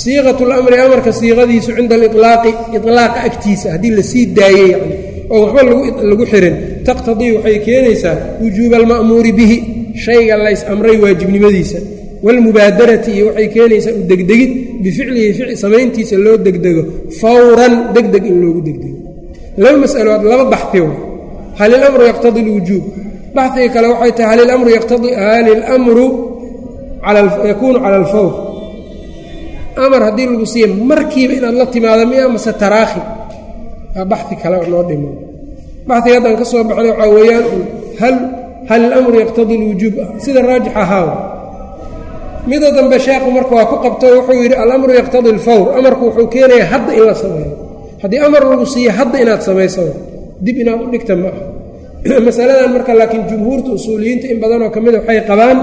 Siiqat lamri amarka siiqadiisu cinda alilaaqi ilaaqa agtiisa haddii la sii daayey yani oo waxba lagu xirin taqtadii waxay keenaysaa wujuuba alma'muuri bihi shayga lays amray waajibnimadiisa waalmubaadarati iyo waxay keenaysaa u degdegid bificlihi samayntiisa loo degdego fawran degdeg in loogu degdego. Laba masalood laba baxi wa hal ilamru yaqtadi lwujuub baxiga kale waxay tahay hal ilamru yaqtadii hal ilamru yakuunu cala alfawr amar haddii lagu siiya markiiba inaad la timaado miya mase taraakhi? Waa baxi kale noo dhimo. Baxiga haddaan ka soo baxnay waxaa weeyaan hal hal ilamru yaqtadi lwujuub sida raajix ahaawa mida dambe sheekhu marka waa ku qabto wuxuu yidhi alamru yaqtadi alfawr amarku wuxuu keenayaa hadda in la sameeyo. Haddii amar lagu siiya hadda inaad samayso dib inaad u dhigta ma aha [CLEARS THROAT] masaladan marka laakiin jumhuurta usuuliyiinta in badanoo ka mida waxay qabaan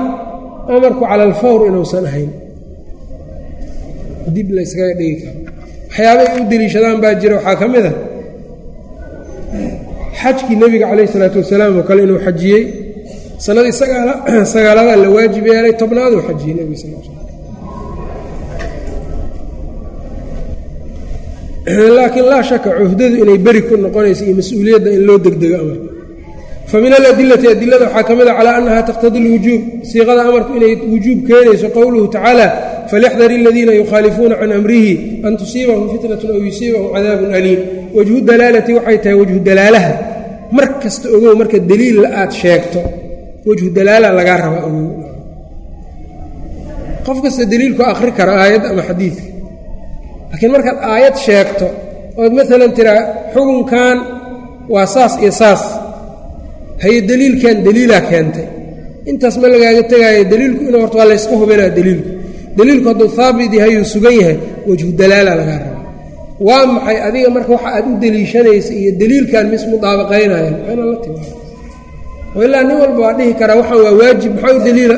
amarku cala alfawr inuusan ahayn. Dib layskaga dhigi karo. Waxyaabay u deliishadaan baa jira waxaa ka mid a xajkii nebiga calayh isalaatu wasalaam oo kale inuu xajiyey. Sanadii sagaaladaa la [CLEARS THROAT] waajib yeelay tobnaaduu xajiyey nebiga sal laakiin laa shaka cuhdadu inay beri ku noqonayso iyo mas'uuliyadda in loo degdego amarka fa min aladilati adilada waxaa ka mid a calaa annaha taqtadi lwujuub siiqada amarku inay wujuub keenayso qowluhu tacaala falyaxdar aladiina yukhaalifuuna can amrihi an tusiibahum fitnatun aw yusiibahum cadaabun aliim. Wajhu dalaalati waxay tahay wajhu dalaalaha. Mar kasta ogow marka deliilla aad sheegto wajhu dalaala lagaa rabaa ogow. Qof kasta deliilku akhri kara aayadda ama xadiidka laakiin markaad aayad sheegto ood maalan tiraa xukunkan waa saas iyo saas. Haye deliilkan deliilaa keentay. Intaas ma lagaaga tegaayo deliilku inuu horta waa layska hubinaa deliilku deliilku hadduu haabit yahayuu sugan yahay wajhu dalaala lagaa raba waa maxay adiga marka waxa aad u deliishanaysa iyo deliilkan mis mudaabaqaynayan waana la timaado. Ilaa nin walba waa dhihi karaa waxaan waa waajib maxaa u deliila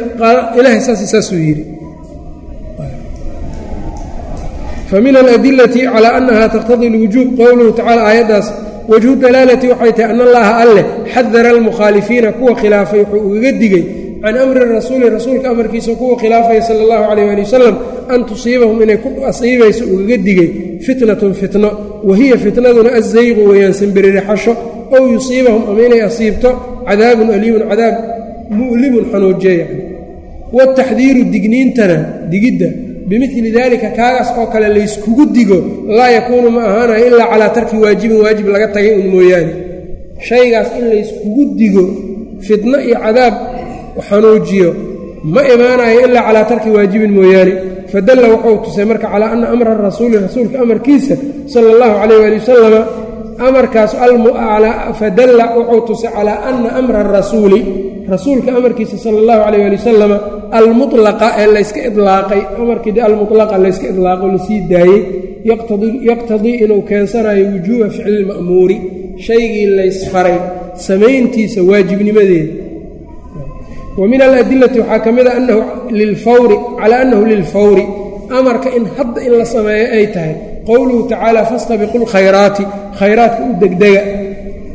ilaahay saas saasuu yidhi famin aladilati calaa annaha taqtadi lwujuub qowluhu tacala aayaddaas wajhu dalaalati waxay tahay an allaha alleh xadara almukhaalifiina kuwa khilaafay wuxuu ugaga digay can amri rasuuli rasuulka amarkiisa kuwa khilaafaya sala allahu calayh ali wasalam an tusiibahum inay ku asiibayso ugaga digay fitnatun fitno wahiya fitnaduna azayqu weeyaan simbiririxasho ow yusiibahum ama inay asiibto cadaabun aliimun cadaab mu'limun xanuujiya yani wataxdiiru digniintana digidda bimili daalika kaagaas oo kale layskugu digo laa yakuunu ma ahaanayo ilaa calaa tarki waajibin waajib laga tagay un mooyaane. Shaygaas in layskugu digo fitno iyo cadaab xanuujiyo ma imaanayo ilaa calaa tarki waajibin mooyaane. Fadalla wuxuu tusay marka calaa anna amra rasuuli rasuulka amarkiisa sala allahu calayh waali wasalama amarkaas fadalla wuxuu tusay calaa anna amra rasuuli rasuulka amarkiisa sala allahu calayh waali wasalama almulaqa ee layska idlaaqay amarkii almulaqa layska idlaaqo la sii daayey yaqtadii inuu keensanayo wujuuba ficli lma'muuri shaygii laysfaray samayntiisa waajibnimadeeda wa min aladilati waxaa ka mid a anahu lilfawri calaa annahu lilfawri amarka in hadda in la sameeyo ay tahay qowluhu tacaala fastabiqu lkhayraati khayraadka u degdega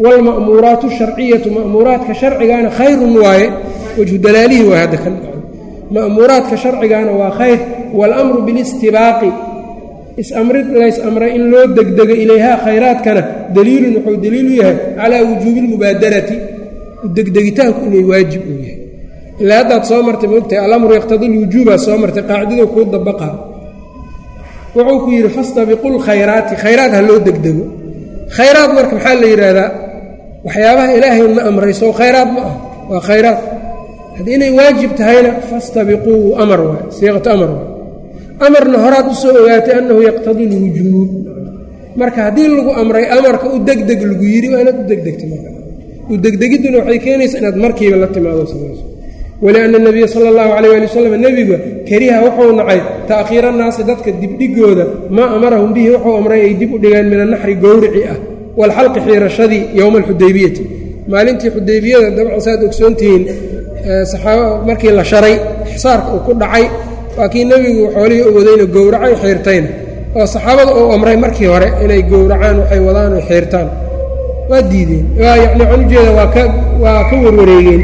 waalma'muuraatu sharciyatu ma'muuraadka sharcigaana khayrun waaye wajhu dalaalihii waa hadda kan ma'muuraadka sharcigaana waa khayr waalamru bilistibaaqi is-amrid lays amray in loo degdego ilayhaa khayraadkana daliilun wuxuu daliilu yahay calaa wujuubi lmubaadarati degdegitaanku inay waajib uu yahay ilaa haddaad soo martay moogtahay alamru yaqtadi lwujuubaa soo martay qaacidadu kuu dabaqa wuxuu ku yidhi fastabiqu lkhayraati khayraad ha loo degdego khayraad marka maxaa la yidhaahdaa? waxyaabaha ilaahay na amray sow khayraad ma ah waa khayraad. Haddii inay waajib tahayna fastabiquu amar waay siiqatu amar waay. Amarna horaad u soo ogaatay annahu yaqtadii lwujuub marka haddii lagu amray amarka u degdeg lagu yidhi waa inaad u degdegta marka. U degdegidduna waxay keenaysaa inaad markiiba la timaado samayso walianna nebiya sala allahu calayh ali wasalam nebiga kariha wuxuu nacay ta'khiira naasi dadka dibdhigooda maa amarahum bihi wuxuu amray ay dib u dhigeen min annaxri gowrici ah waalxalqi xiirashadii yowma alxudaybiyati maalintii xudaybiyada dabcan saaad ogsoontihiin saxaaba markii la sharay xisaarka uu ku dhacay waa kii nebigu xoolihii u wadayna gowracay xiirtayna oo saxaabada uu amray markii hore inay gowracaan waxay wadaan oy xiirtaan. Waa diideen yani waxaan ujeeda waa ka waa ka warwareegeen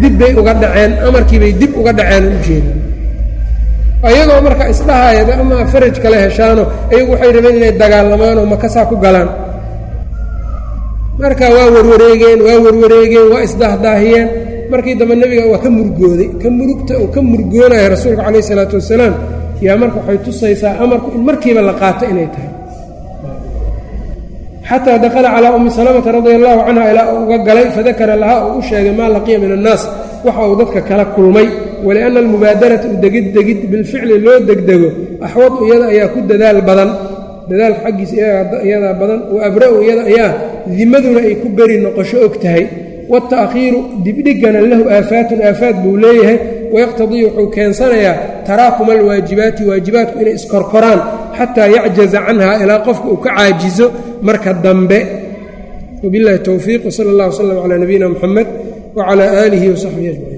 dib bay uga dhaceen amarkiibay dib uga dhaceen ujeeda ayagoo marka isdhahaayada ama faraj kale heshaano iyagu waxay rabeen inay dagaalamaan oo makasaa ku galaan. Marka waa warwareegeen waa warwareegeen waa isdahdaahiyeen markii dambe nebiga waa ka murgooday ka murugta oo ka murgoonaya rasuulka calayh isalaatu wasalaam. Yaa marka waxay tusaysaa amarku in markiiba la qaato inay tahay xataa dakala calaa ummi salamata radia allahu canha ilaa uu uga galay fadakara lahaa uu u sheegay maa laqiya min annaas? Waxa uu dadka kala kulmay walianna almubaadarata u degid degid bilficli loo degdego axwadu iyada ayaa ku dadaal badan dadaalka xaggiisa iyadaa badan wa abra-u iyada ayaa dimaduna ay ku beri noqosho og tahay. Waata'khiiru dibdhigana lahu aafaatun aafaat buu leeyahay wayaqtadii wuxuu keensanayaa taraakuma alwaajibaati waajibaatku inay iskorkoraan xataa yacjaza canha ilaa qofka uu ka caajizo marka dambe wabiاllahi towfiiq wsala اllah wslm calaa nabiyina muxamed wcalaa aalihi wasaxbihi ajmaciin